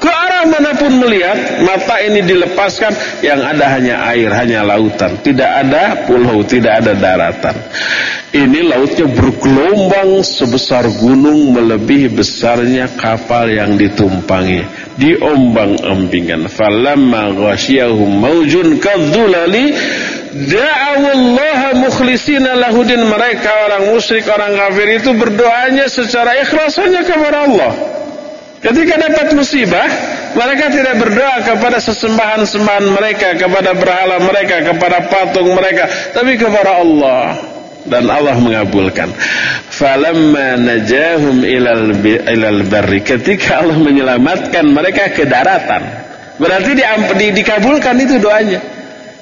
ke arah mana pun melihat mata ini dilepaskan yang ada hanya air hanya lautan. Tidak ada pulau tidak ada daratan. Ini lautnya bergelombang sebesar gunung melebihi besarnya kapal yang ditumpangi. Diombang-ambingkan falamma ghasyahum maujun kadzulali da'awallaha mukhlisina lahudin. Mereka orang musyrik orang kafir itu berdoanya secara ikhlas hanya kepada Allah Ketika dapat musibah, mereka tidak berdoa kepada sesembahan-sembahan mereka, kepada berhala mereka, kepada patung mereka, tapi kepada Allah. Dan Allah mengabulkan. Falamma najahum ilal ilal barri. Ketika Allah menyelamatkan mereka ke daratan, berarti di, di, dikabulkan itu doanya.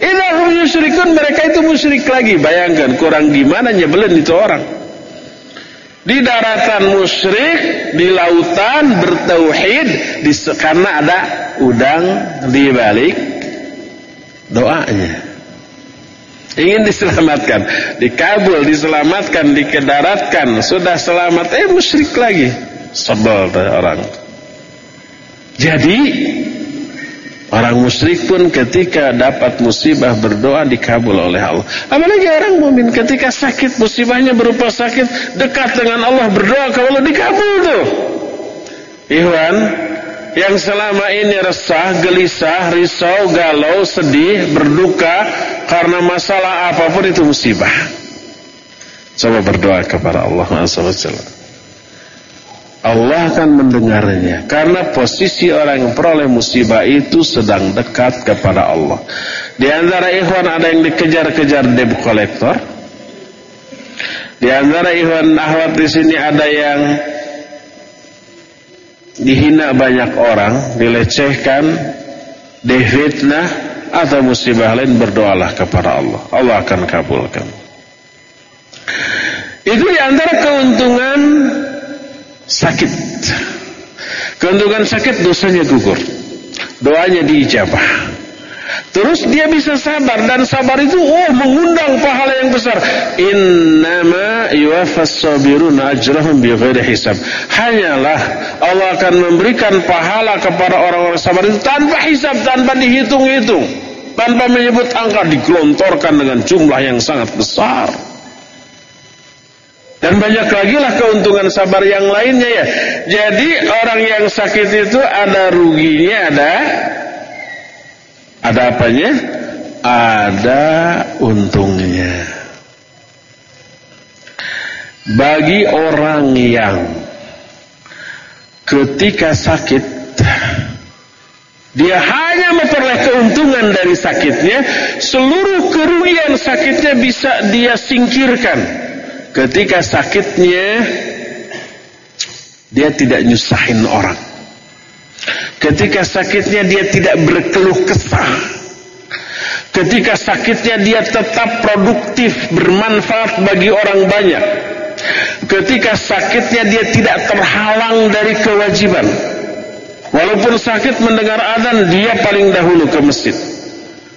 Idahum yusyrikun mereka itu musyrik lagi. Bayangkan kurang gimana nyebelin itu orang di daratan musyrik, di lautan bertauhid, di, karena ada udang di balik doanya. Ingin diselamatkan, dikabul, diselamatkan, dikedaratkan, sudah selamat, eh musyrik lagi. Sebel orang. Jadi Orang musyrik pun ketika dapat musibah berdoa dikabul oleh Allah. Apalagi orang mukmin ketika sakit musibahnya berupa sakit dekat dengan Allah berdoa kalau Allah dikabul tuh. Ikhwan yang selama ini resah, gelisah, risau, galau, sedih, berduka karena masalah apa pun itu musibah. Coba berdoa kepada Allah Subhanahu Allah akan mendengarnya karena posisi orang yang peroleh musibah itu sedang dekat kepada Allah. Di antara ikhwan ada yang dikejar-kejar debt collector. Di antara ikhwan ahwat di sini ada yang dihina banyak orang, dilecehkan, difitnah atau musibah lain berdoalah kepada Allah. Allah akan kabulkan. Itu di antara keuntungan sakit. Keuntungan sakit dosanya gugur. Doanya diijabah. Terus dia bisa sabar dan sabar itu oh mengundang pahala yang besar. Innama yuwaffas sabiruna ajrahum bighairi hisab. Hanyalah Allah akan memberikan pahala kepada orang-orang sabar itu tanpa hisab, tanpa dihitung-hitung, tanpa menyebut angka digelontorkan dengan jumlah yang sangat besar. Dan banyak lagi lah keuntungan sabar yang lainnya ya. Jadi orang yang sakit itu ada ruginya, ada ada apanya? Ada untungnya. Bagi orang yang ketika sakit Dia hanya memperoleh keuntungan dari sakitnya, seluruh kerugian sakitnya bisa dia singkirkan. Ketika sakitnya dia tidak nyusahin orang. Ketika sakitnya dia tidak berkeluh kesah. Ketika sakitnya dia tetap produktif, bermanfaat bagi orang banyak. Ketika sakitnya dia tidak terhalang dari kewajiban. Walaupun sakit mendengar adzan, dia paling dahulu ke masjid.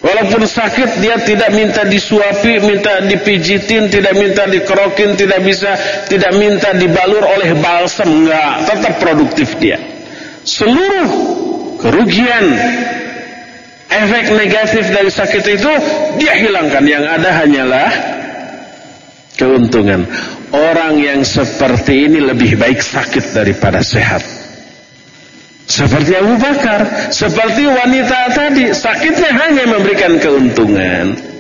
Walaupun sakit dia tidak minta disuapi, minta dipijitin, tidak minta dikerokin, tidak bisa, tidak minta dibalur oleh balsam, enggak, tetap produktif dia. Seluruh kerugian efek negatif dari sakit itu dia hilangkan, yang ada hanyalah keuntungan. Orang yang seperti ini lebih baik sakit daripada sehat. Seperti Abu Bakar, seperti wanita tadi, sakitnya hanya memberikan keuntungan.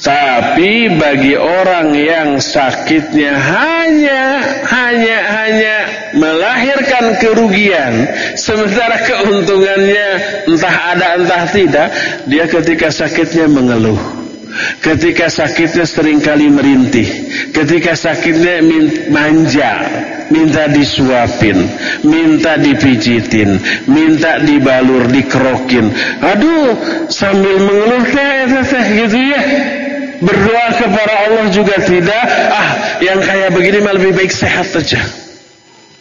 Tapi bagi orang yang sakitnya hanya hanya hanya melahirkan kerugian, sementara keuntungannya entah ada entah tidak, dia ketika sakitnya mengeluh. Ketika sakitnya sering kali merintih. Ketika sakitnya manja, minta disuapin, minta dipijitin, minta dibalur, dikerokin. Aduh, sambil mengeluh teh gitu ya. Berdoa kepada Allah juga tidak. Ah, yang kayak begini mah lebih baik sehat saja.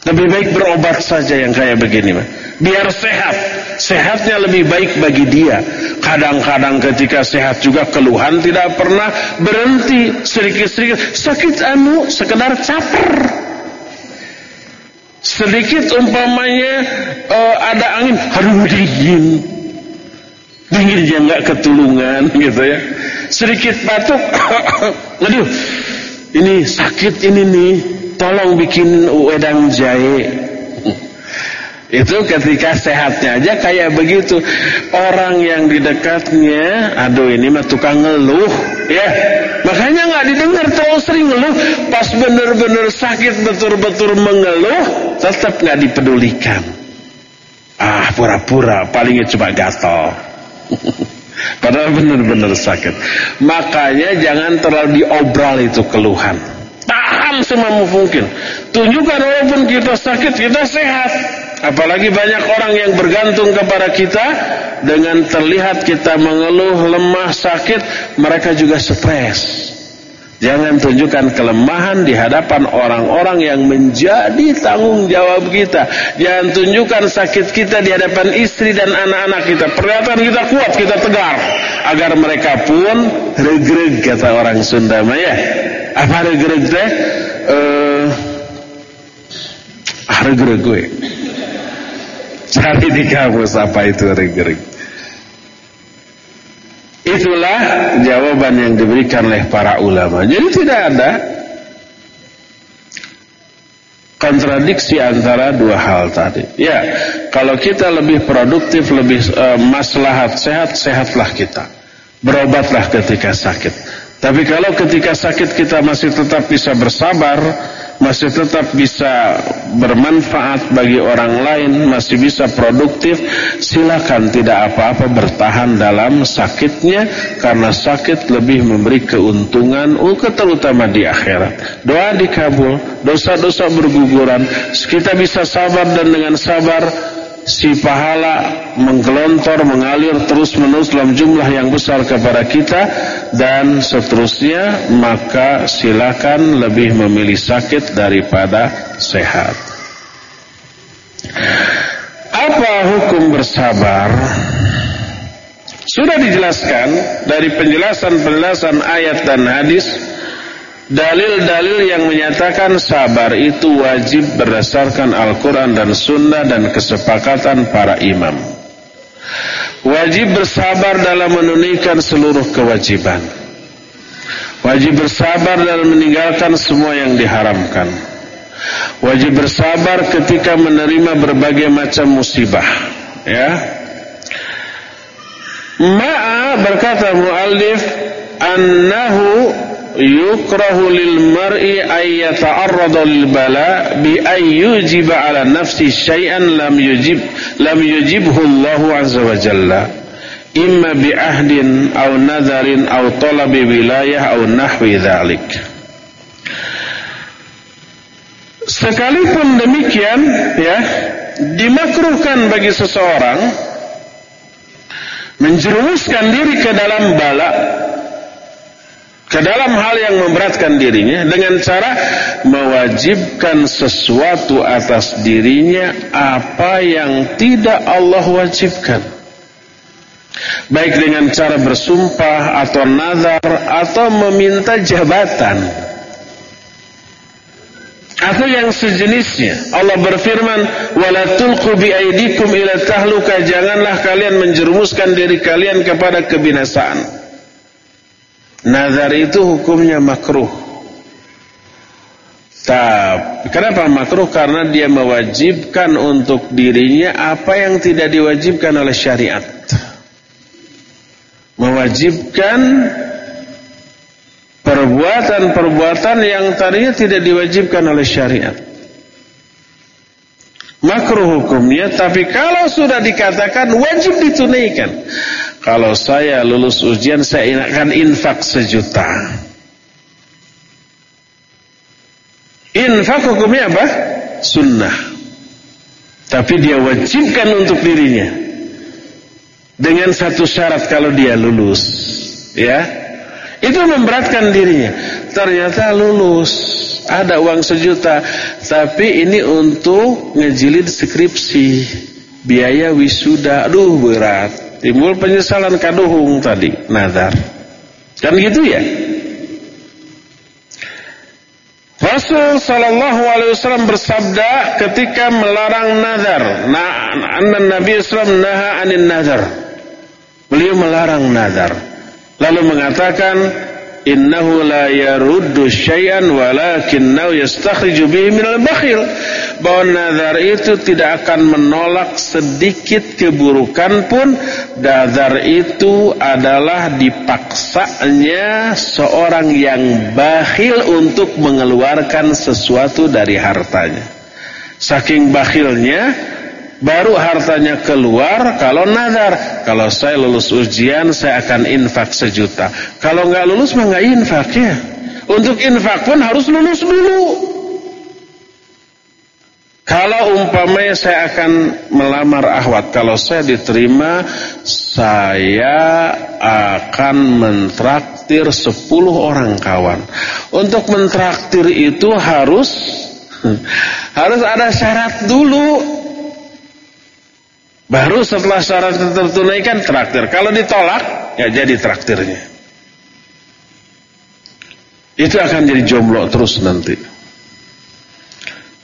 Lebih baik berobat saja yang kayak begini mah. Biar sehat. Sehatnya lebih baik bagi dia. Kadang-kadang ketika sehat juga keluhan tidak pernah berhenti. Sedikit-sedikit sakit anu sekedar caper. Sedikit umpamanya uh, ada angin, aduh dingin. Dinginnya nggak ketulungan gitu ya. Sedikit batuk, aduh ini sakit ini nih tolong bikin wedang jahe. Itu ketika sehatnya aja kayak begitu. Orang yang di dekatnya, aduh ini mah tukang ngeluh, ya. Makanya nggak didengar terlalu sering ngeluh. Pas bener-bener sakit betul-betul mengeluh, tetap nggak dipedulikan. Ah, pura-pura, palingnya cuma gatal. Padahal benar-benar sakit. Makanya jangan terlalu diobral itu keluhan. Tahan semampu mungkin. Tunjukkan walaupun kita sakit, kita sehat. Apalagi banyak orang yang bergantung kepada kita dengan terlihat kita mengeluh, lemah, sakit, mereka juga stres. Jangan tunjukkan kelemahan di hadapan orang-orang yang menjadi tanggung jawab kita. Jangan tunjukkan sakit kita di hadapan istri dan anak-anak kita. Perlihatkan kita kuat, kita tegar. Agar mereka pun regreg kata orang Sunda Maya. Apa regreg teh? Uh, regreg gue. Cari di kamus apa itu regreg. Itulah jawaban yang diberikan oleh para ulama. Jadi tidak ada kontradiksi antara dua hal tadi. Ya, kalau kita lebih produktif, lebih uh, maslahat sehat, sehatlah kita. Berobatlah ketika sakit. Tapi kalau ketika sakit kita masih tetap bisa bersabar, masih tetap bisa bermanfaat bagi orang lain, masih bisa produktif, silakan tidak apa-apa bertahan dalam sakitnya karena sakit lebih memberi keuntungan uh, terutama di akhirat. Doa dikabul, dosa-dosa berguguran, kita bisa sabar dan dengan sabar si pahala menggelontor mengalir terus menerus dalam jumlah yang besar kepada kita dan seterusnya maka silakan lebih memilih sakit daripada sehat. Apa hukum bersabar? Sudah dijelaskan dari penjelasan-penjelasan ayat dan hadis Dalil-dalil yang menyatakan sabar itu wajib berdasarkan Al-Quran dan Sunnah dan kesepakatan para imam. Wajib bersabar dalam menunaikan seluruh kewajiban. Wajib bersabar dalam meninggalkan semua yang diharamkan. Wajib bersabar ketika menerima berbagai macam musibah. Ya. Ma'a berkata muallif annahu yukrahu lil mar'i ay yata'arrada lil bala bi ay yujiba ala nafsi syai'an lam yujib lam yujibhu Allah azza wa jalla. Imma bi ahdin aw nadharin aw talabi wilayah aw nahwi dhalik. Sekalipun demikian ya dimakruhkan bagi seseorang menjerumuskan diri ke dalam bala ke dalam hal yang memberatkan dirinya dengan cara mewajibkan sesuatu atas dirinya apa yang tidak Allah wajibkan. Baik dengan cara bersumpah atau nazar atau meminta jabatan. Atau yang sejenisnya. Allah berfirman, "Wala tulqu bi aydikum ila tahluka." Janganlah kalian menjerumuskan diri kalian kepada kebinasaan. Nazar itu hukumnya makruh. Tapi kenapa makruh? Karena dia mewajibkan untuk dirinya apa yang tidak diwajibkan oleh syariat. Mewajibkan perbuatan-perbuatan yang tadinya tidak diwajibkan oleh syariat. Makruh hukumnya, tapi kalau sudah dikatakan wajib ditunaikan. Kalau saya lulus ujian saya akan infak sejuta. Infak hukumnya apa? Sunnah. Tapi dia wajibkan untuk dirinya. Dengan satu syarat kalau dia lulus. Ya. Itu memberatkan dirinya. Ternyata lulus. Ada uang sejuta. Tapi ini untuk ngejilid skripsi. Biaya wisuda. Aduh berat. Timbul penyesalan kaduhung tadi, nazar. Kan gitu ya? Rasul sallallahu alaihi wasallam bersabda ketika melarang nazar. Nah, Nabi sallallahu naha anin nazar. Beliau melarang nazar. Lalu mengatakan innahu la yaruddu syai'an walakinnahu yastakhriju bihi minal bakhil. Bahwa nazar itu tidak akan menolak sedikit keburukan pun. Nazar itu adalah dipaksanya seorang yang bakhil untuk mengeluarkan sesuatu dari hartanya. Saking bakhilnya baru hartanya keluar kalau nazar. Kalau saya lulus ujian saya akan infak sejuta. Kalau nggak lulus mah nggak infak ya. Untuk infak pun harus lulus dulu. Kalau umpamanya saya akan melamar ahwat kalau saya diterima saya akan mentraktir 10 orang kawan. Untuk mentraktir itu harus harus ada syarat dulu Baru setelah syarat tertunaikan traktir. Kalau ditolak, ya jadi traktirnya. Itu akan jadi jomblo terus nanti.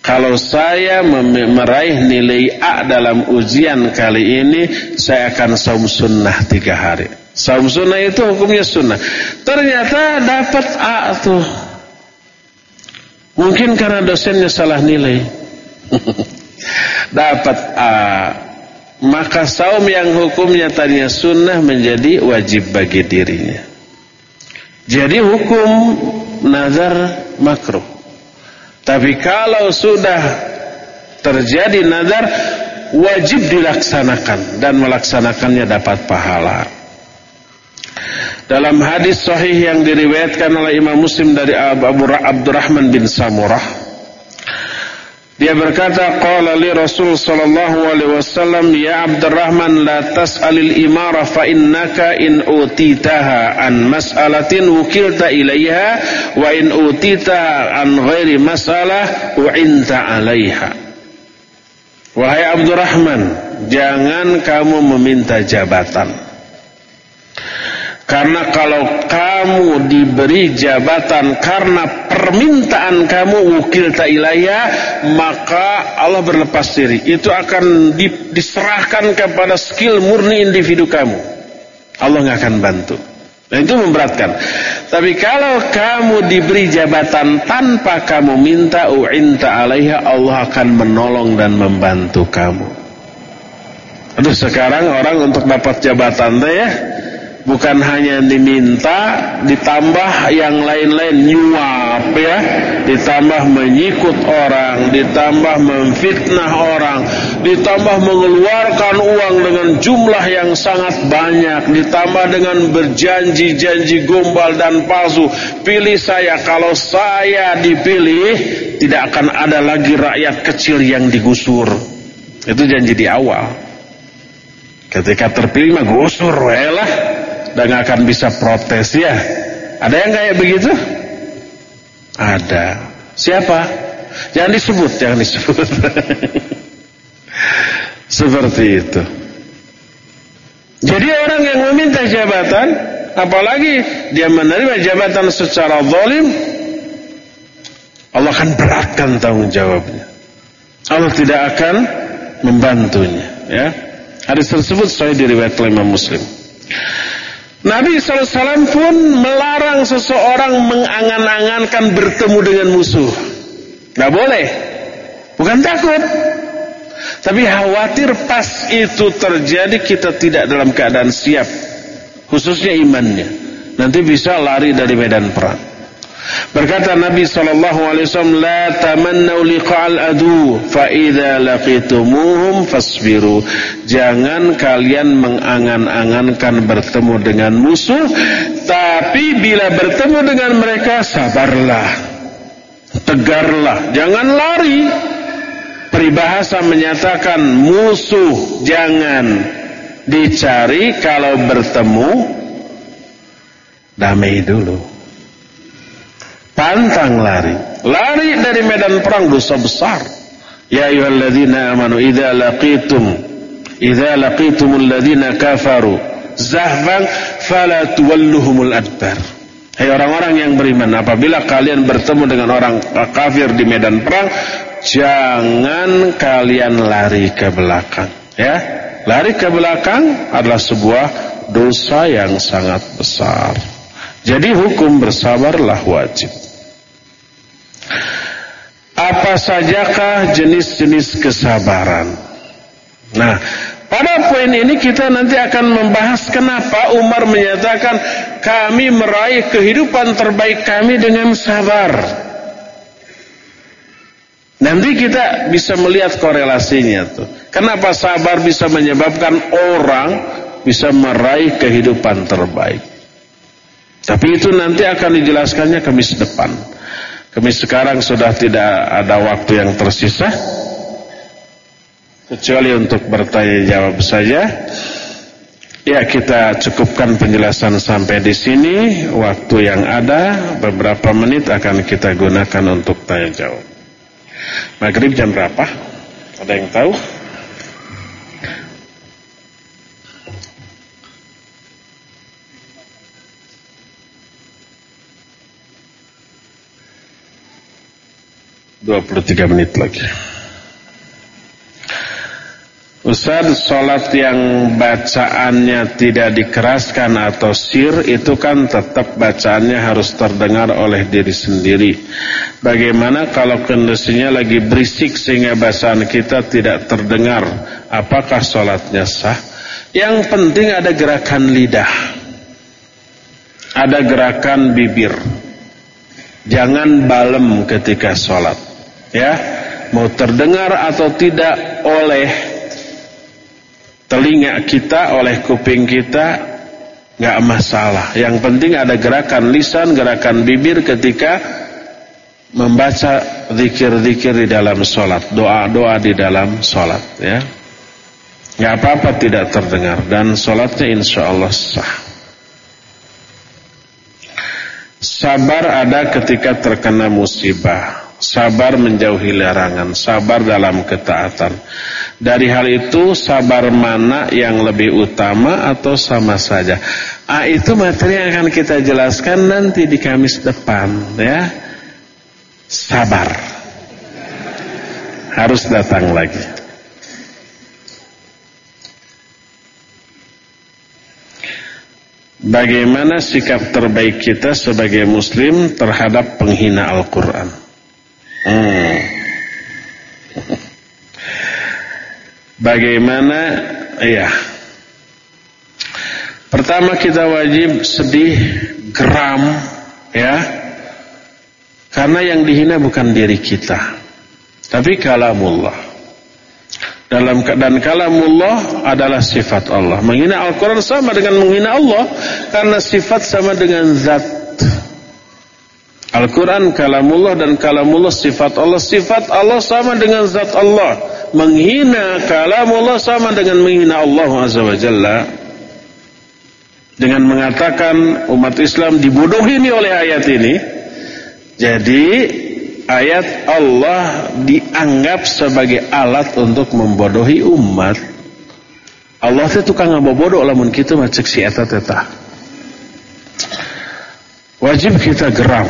Kalau saya meraih nilai A dalam ujian kali ini, saya akan saum sunnah tiga hari. Saum sunnah itu hukumnya sunnah. Ternyata dapat A tuh. Mungkin karena dosennya salah nilai. dapat A maka saum yang hukumnya tadinya sunnah menjadi wajib bagi dirinya. Jadi hukum nazar makruh. Tapi kalau sudah terjadi nazar wajib dilaksanakan dan melaksanakannya dapat pahala. Dalam hadis sahih yang diriwayatkan oleh Imam Muslim dari Abu Abdurrahman bin Samurah dia berkata, qala li Rasul sallallahu alaihi wasallam, "Ya Abdurrahman, la tas'alil imara fa innaka in utitaha an mas'alatin wukilta ilaiha wa in utita an ghairi mas'alah u'inta 'alaiha." Wahai Abdurrahman, jangan kamu meminta jabatan. Karena kalau kamu diberi jabatan karena permintaan kamu wukil ta'ilaya, maka Allah berlepas diri. Itu akan diserahkan kepada skill murni individu kamu. Allah nggak akan bantu. Nah itu memberatkan. Tapi kalau kamu diberi jabatan tanpa kamu minta u'inta alaiha, Allah akan menolong dan membantu kamu. Aduh sekarang orang untuk dapat jabatan deh ya bukan hanya diminta ditambah yang lain-lain nyuap ya. Ditambah menyikut orang ditambah memfitnah orang ditambah mengeluarkan uang dengan jumlah yang sangat banyak ditambah dengan berjanji-janji gombal dan palsu. Pilih saya kalau saya dipilih tidak akan ada lagi rakyat kecil yang digusur. Itu janji di awal. Ketika terpilih mah gusur lah dan gak akan bisa protes ya. Ada yang kayak begitu? Ada. Siapa? Jangan disebut, jangan disebut. Seperti itu. Jadi orang yang meminta jabatan, apalagi dia menerima jabatan secara zalim, Allah akan beratkan tanggung jawabnya. Allah tidak akan membantunya, ya. Hadis tersebut saya diriwayatkan oleh Imam Muslim. Nabi SAW pun melarang seseorang mengangan-angankan bertemu dengan musuh. Gak boleh. Bukan takut. Tapi khawatir pas itu terjadi kita tidak dalam keadaan siap. Khususnya imannya. Nanti bisa lari dari medan perang. Berkata Nabi sallallahu alaihi wasallam, "La tamannu liqa'al adu, fa idza laqitumuhum fasbiru." Jangan kalian mengangan-angankan bertemu dengan musuh, tapi bila bertemu dengan mereka sabarlah. Tegarlah, jangan lari. Peribahasa menyatakan musuh jangan dicari kalau bertemu damai dulu. Pantang lari. Lari dari medan perang dosa besar. Ya ayyuhalladzina amanu idza laqitum idza laqitumul ladzina kafaru zahfan fala tuwalluhumul adbar. Hai orang-orang yang beriman, apabila kalian bertemu dengan orang kafir di medan perang, jangan kalian lari ke belakang, ya. Lari ke belakang adalah sebuah dosa yang sangat besar. Jadi hukum bersabarlah wajib. Apa sajakah jenis-jenis kesabaran? Nah, pada poin ini kita nanti akan membahas kenapa Umar menyatakan kami meraih kehidupan terbaik kami dengan sabar. Nanti kita bisa melihat korelasinya tuh. Kenapa sabar bisa menyebabkan orang bisa meraih kehidupan terbaik. Tapi itu nanti akan dijelaskannya Kamis depan. Kemis sekarang sudah tidak ada waktu yang tersisa Kecuali untuk bertanya jawab saja Ya kita cukupkan penjelasan sampai di sini Waktu yang ada beberapa menit akan kita gunakan untuk tanya jawab Maghrib jam berapa? Ada yang tahu? 23 menit lagi. Ustaz, sholat yang bacaannya tidak dikeraskan atau sir itu kan tetap bacaannya harus terdengar oleh diri sendiri. Bagaimana kalau kondisinya lagi berisik sehingga bacaan kita tidak terdengar? Apakah sholatnya sah? Yang penting ada gerakan lidah. Ada gerakan bibir. Jangan balem ketika sholat ya mau terdengar atau tidak oleh telinga kita oleh kuping kita nggak masalah. Yang penting ada gerakan lisan gerakan bibir ketika membaca zikir-zikir di dalam sholat doa-doa di dalam sholat ya. Nggak apa-apa tidak terdengar dan sholatnya insya Allah sah. Sabar ada ketika terkena musibah sabar menjauhi larangan, sabar dalam ketaatan. Dari hal itu sabar mana yang lebih utama atau sama saja? Ah itu materi yang akan kita jelaskan nanti di Kamis depan ya. Sabar. Harus datang lagi. Bagaimana sikap terbaik kita sebagai muslim terhadap penghina Al-Quran? Hmm. Bagaimana ya Pertama kita wajib sedih, geram, ya. Karena yang dihina bukan diri kita, tapi kalamullah. Dalam dan kalamullah adalah sifat Allah. Menghina Al-Quran sama dengan menghina Allah karena sifat sama dengan zat. Al-Quran kalamullah dan kalamullah sifat Allah. Sifat Allah sama dengan zat Allah. Menghina kalamullah sama dengan menghina Allah Azza wa Jalla dengan mengatakan umat Islam dibodohi ini oleh ayat ini. Jadi ayat Allah dianggap sebagai alat untuk membodohi umat. Allah itu tukang bodoh lamun kita macek si eta. Wajib kita geram.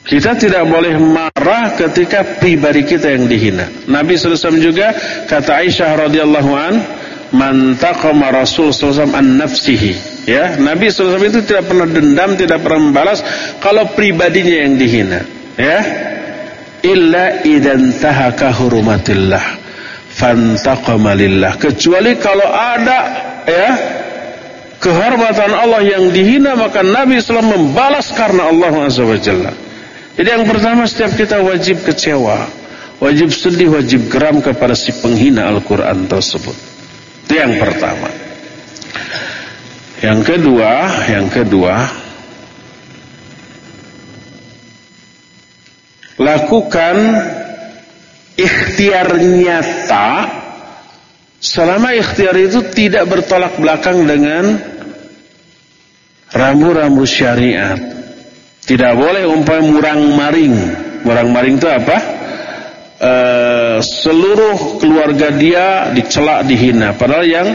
Kita tidak boleh marah ketika pribadi kita yang dihina. Nabi SAW juga kata Aisyah radhiyallahu an, man Rasul SAW an nafsihi. Ya Nabi SAW itu tidak pernah dendam tidak pernah membalas kalau pribadinya yang dihina. Ya. Illa idan tahaka hurumatillah fantaqama lillah. Kecuali kalau ada ya kehormatan Allah yang dihina maka Nabi SAW membalas karena Allah Azza wa Jalla jadi yang pertama setiap kita wajib kecewa wajib sedih wajib geram kepada si penghina Al-Quran tersebut itu yang pertama. Yang kedua, yang kedua, lakukan ikhtiar nyata selama ikhtiar itu tidak bertolak belakang dengan rambu-rambu syariat. Tidak boleh umpamanya murang maring. Murang maring itu apa? uh, seluruh keluarga dia dicela dihina. Padahal yang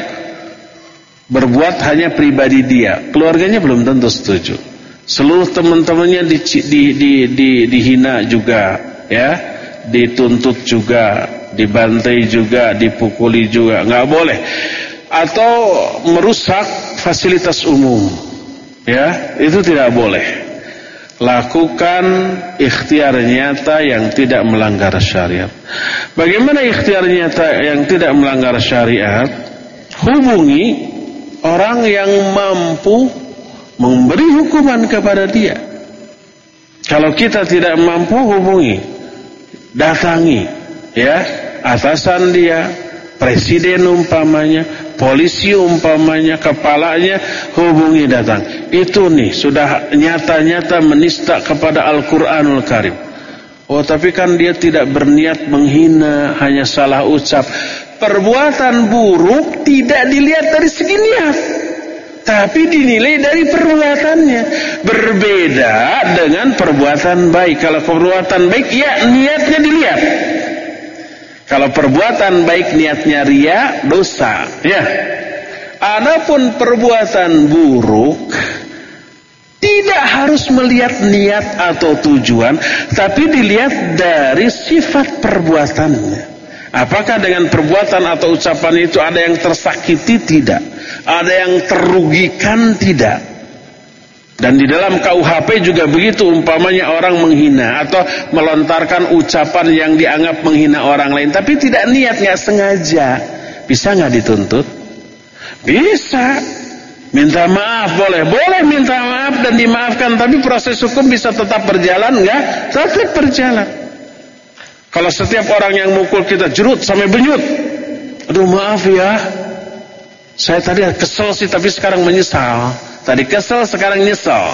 berbuat hanya pribadi dia. Keluarganya belum tentu setuju. Seluruh teman-temannya di, di, di, di, dihina juga ya. Dituntut juga dibantai juga dipukuli juga. Nggak boleh. Atau merusak fasilitas umum ya. Itu tidak boleh lakukan ikhtiar nyata yang tidak melanggar syariat. Bagaimana ikhtiar nyata yang tidak melanggar syariat? Hubungi orang yang mampu memberi hukuman kepada dia. Kalau kita tidak mampu hubungi, datangi ya atasan dia, presiden umpamanya, polisi umpamanya, kepalanya hubungi datang. Itu nih sudah nyata-nyata menista kepada Al-Qur'anul Karim. Oh, tapi kan dia tidak berniat menghina, hanya salah ucap. Perbuatan buruk tidak dilihat dari segi niat, tapi dinilai dari perbuatannya. Berbeda dengan perbuatan baik. Kalau perbuatan baik, ya niatnya dilihat. Kalau perbuatan baik niatnya ria, dosa. Ya. Adapun perbuatan buruk tidak harus melihat niat atau tujuan, tapi dilihat dari sifat perbuatannya. Apakah dengan perbuatan atau ucapan itu ada yang tersakiti? Tidak. Ada yang terugikan? Tidak. Dan di dalam KUHP juga begitu umpamanya orang menghina atau melontarkan ucapan yang dianggap menghina orang lain tapi tidak niat sengaja. Bisa nggak dituntut? Bisa. Minta maaf boleh, boleh minta maaf dan dimaafkan tapi proses hukum bisa tetap berjalan nggak? Tetap berjalan. Kalau setiap orang yang mukul kita jerut sampai benyut. Aduh maaf ya. Saya tadi kesel sih tapi sekarang menyesal. Tadi kesel, sekarang nyesel.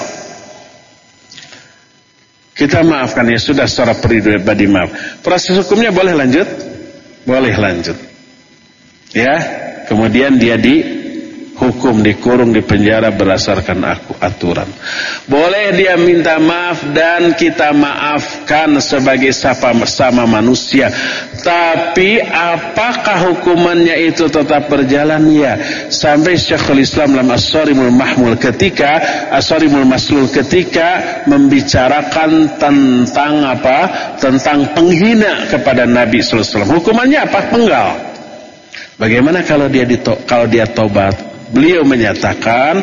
Kita maafkan ya sudah secara pribadi maaf. Proses hukumnya boleh lanjut? Boleh lanjut. Ya, kemudian dia di hukum dikurung di penjara berdasarkan aku aturan. Boleh dia minta maaf dan kita maafkan sebagai sama manusia. Tapi apakah hukumannya itu tetap berjalan? Ya. Sampai Syekhul Islam dalam As-Sarimul Mahmul ketika As-Sarimul Maslul ketika membicarakan tentang apa? Tentang penghina kepada Nabi sallallahu alaihi wasallam. Hukumannya apa? Penggal. Bagaimana kalau dia dito kalau dia tobat? Beliau menyatakan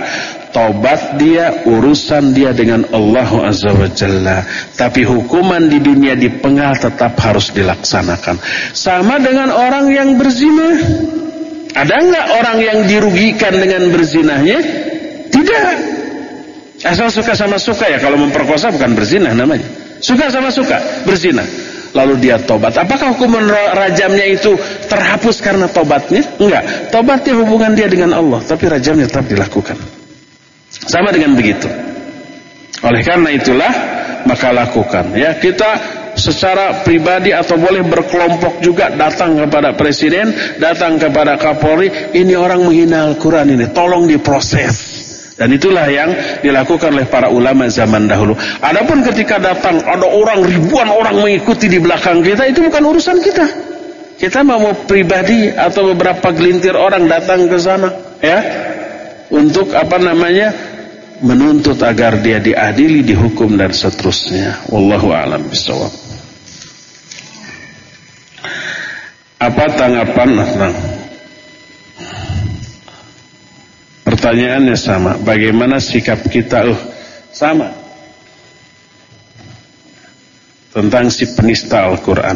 tobat dia urusan dia dengan Allah Azza wa Jalla. Tapi hukuman di dunia dipenggal tetap harus dilaksanakan. Sama dengan orang yang berzina. Ada nggak orang yang dirugikan dengan berzinahnya? Tidak. Asal suka sama suka ya. Kalau memperkosa bukan berzinah namanya. Suka sama suka, berzinah. Lalu dia tobat. Apakah hukuman rajamnya itu terhapus karena tobatnya? Enggak. Tobatnya hubungan dia dengan Allah. Tapi rajamnya tetap dilakukan. Sama dengan begitu. Oleh karena itulah maka lakukan. Ya kita secara pribadi atau boleh berkelompok juga datang kepada presiden, datang kepada Kapolri, ini orang menghina Al-Quran ini, tolong diproses. Dan itulah yang dilakukan oleh para ulama zaman dahulu. Adapun ketika datang ada orang ribuan orang mengikuti di belakang kita, itu bukan urusan kita. Kita mau pribadi atau beberapa gelintir orang datang ke sana, ya, untuk apa namanya menuntut agar dia diadili, dihukum dan seterusnya. Wallahu a'lam bishawab. Apa tanggapan nah, Pertanyaannya sama. Bagaimana sikap kita? Uh, Sama. Tentang si penista Al-Quran.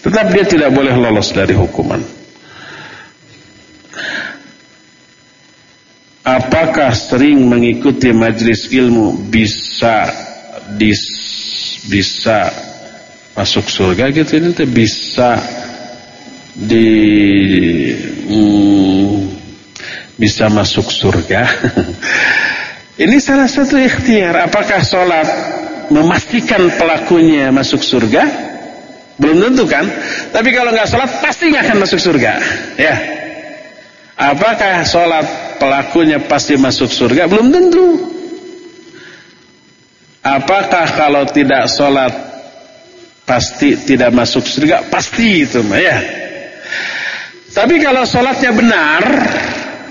Tetap dia tidak boleh lolos dari hukuman Apakah sering mengikuti majlis ilmu Bisa dis, Bisa Masuk surga gitu Ini bisa di hmm, bisa masuk surga. Ini salah satu ikhtiar. Apakah sholat memastikan pelakunya masuk surga? Belum tentu kan? Tapi kalau nggak sholat pasti nggak akan masuk surga. Ya. Apakah sholat pelakunya pasti masuk surga? Belum tentu. Apakah kalau tidak sholat pasti tidak masuk surga? Pasti itu mah ya. Tapi kalau sholatnya benar,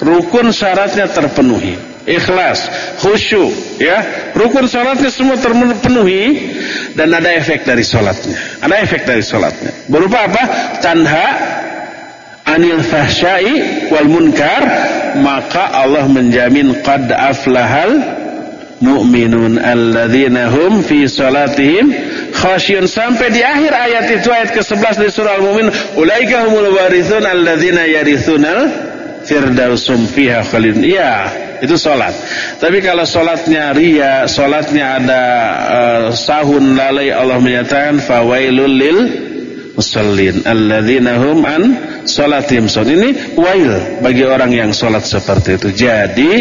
rukun syaratnya terpenuhi. Ikhlas, khusyuk, ya. Rukun sholatnya semua terpenuhi dan ada efek dari sholatnya. Ada efek dari sholatnya. Berupa apa? Tanha anil fahsyai wal munkar maka Allah menjamin qad aflahal mu'minun alladzina hum fi salatihim khasyun sampai di akhir ayat itu ayat ke-11 dari surah Al-Mu'min ulaika humul warithun alladzina yarithunal firdausum fiha khalidun iya itu salat. Tapi kalau salatnya ria salatnya ada uh, sahun lalai Allah menyatakan fawailul lil musallin alladzina hum an salatihim Ini wail bagi orang yang salat seperti itu. Jadi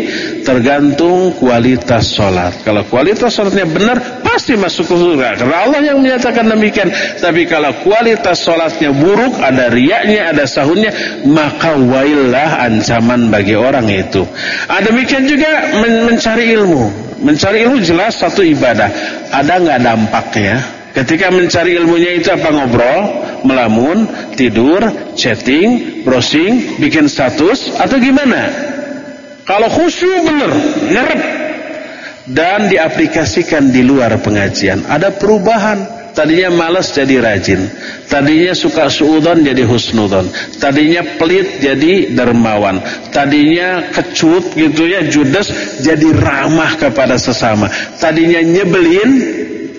tergantung kualitas salat. Kalau kualitas salatnya benar pasti masuk ke surga. Karena Allah yang menyatakan demikian. Tapi kalau kualitas salatnya buruk, ada riaknya, ada sahunnya, maka waillah ancaman bagi orang itu. Ah, demikian juga men mencari ilmu. Mencari ilmu jelas satu ibadah. Ada nggak dampaknya? Ketika mencari ilmunya itu apa? Ngobrol, melamun, tidur, chatting, browsing, bikin status atau gimana? Kalau khusyuk bener, nyerep dan diaplikasikan di luar pengajian, ada perubahan. Tadinya malas jadi rajin, tadinya suka suudon jadi husnudon, tadinya pelit jadi dermawan, tadinya kecut gitu ya judes jadi ramah kepada sesama, tadinya nyebelin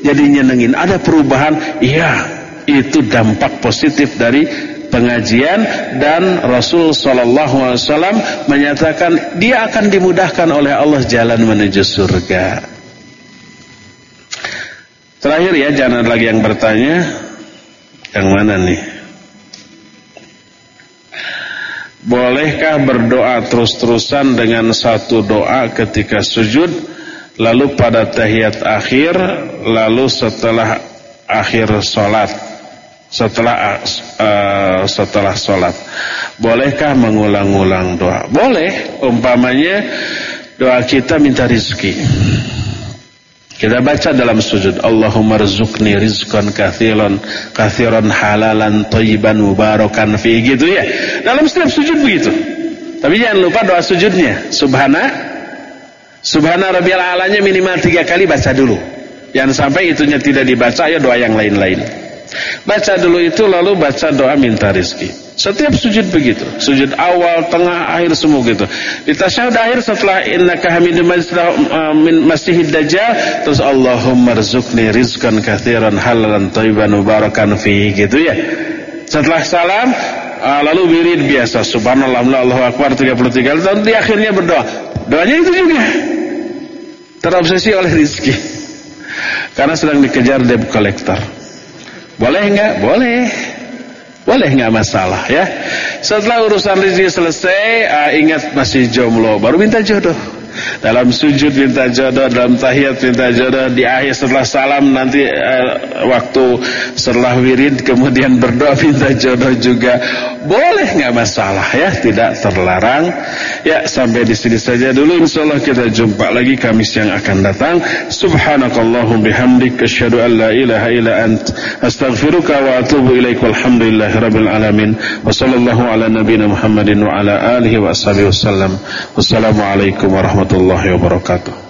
jadi nyenengin. Ada perubahan, iya, itu dampak positif dari pengajian dan Rasul sallallahu alaihi wasallam menyatakan dia akan dimudahkan oleh Allah jalan menuju surga. Terakhir ya, jangan lagi yang bertanya. Yang mana nih? Bolehkah berdoa terus-terusan dengan satu doa ketika sujud? Lalu pada tahiyat akhir, lalu setelah akhir solat, setelah uh, setelah solat, bolehkah mengulang-ulang doa? Boleh, umpamanya doa kita minta rizki. Kita baca dalam sujud Allahumma rizukni rizqan kathiran kathiran halalan thayyiban mubarakan fi gitu ya. Dalam setiap sujud begitu. Tapi jangan lupa doa sujudnya. Subhana Subhana rabbiyal alanya minimal tiga kali baca dulu. Yang sampai itunya tidak dibaca ya doa yang lain-lain. Baca dulu itu lalu baca doa minta rizki. Setiap sujud begitu. Sujud awal, tengah, akhir semua gitu. Di tasyahud akhir setelah innaka hamidum uh, min masihid dajjal terus Allahumma rizukni rizkan kathiran halalan thayyiban mubarakan fihi gitu ya. Setelah salam uh, lalu wirid biasa subhanallah Allahu akbar 33 kali dan di akhirnya berdoa doanya itu juga. Terobsesi oleh rizki. Karena sedang dikejar debt collector. Boleh enggak? boleh. Boleh nggak masalah ya? Setelah urusan rezeki selesai uh, ingat masih jomblo baru minta jodoh dalam sujud minta jodoh, dalam tahiyat minta jodoh, di akhir setelah salam nanti uh, waktu setelah wirid kemudian berdoa minta jodoh juga boleh nggak masalah ya, tidak terlarang. Ya sampai di sini saja dulu. Insyaallah kita jumpa lagi Kamis yang akan datang. Subhanakallahum bihamdik asyhadu an la ilaha illa ant astaghfiruka wa atubu ilaik walhamdulillahirabbil alamin. Wa sallallahu ala nabiyyina Muhammadin wa ala alihi wa ashabihi wasallam. Wassalamualaikum warahmatullahi wabarakatuh.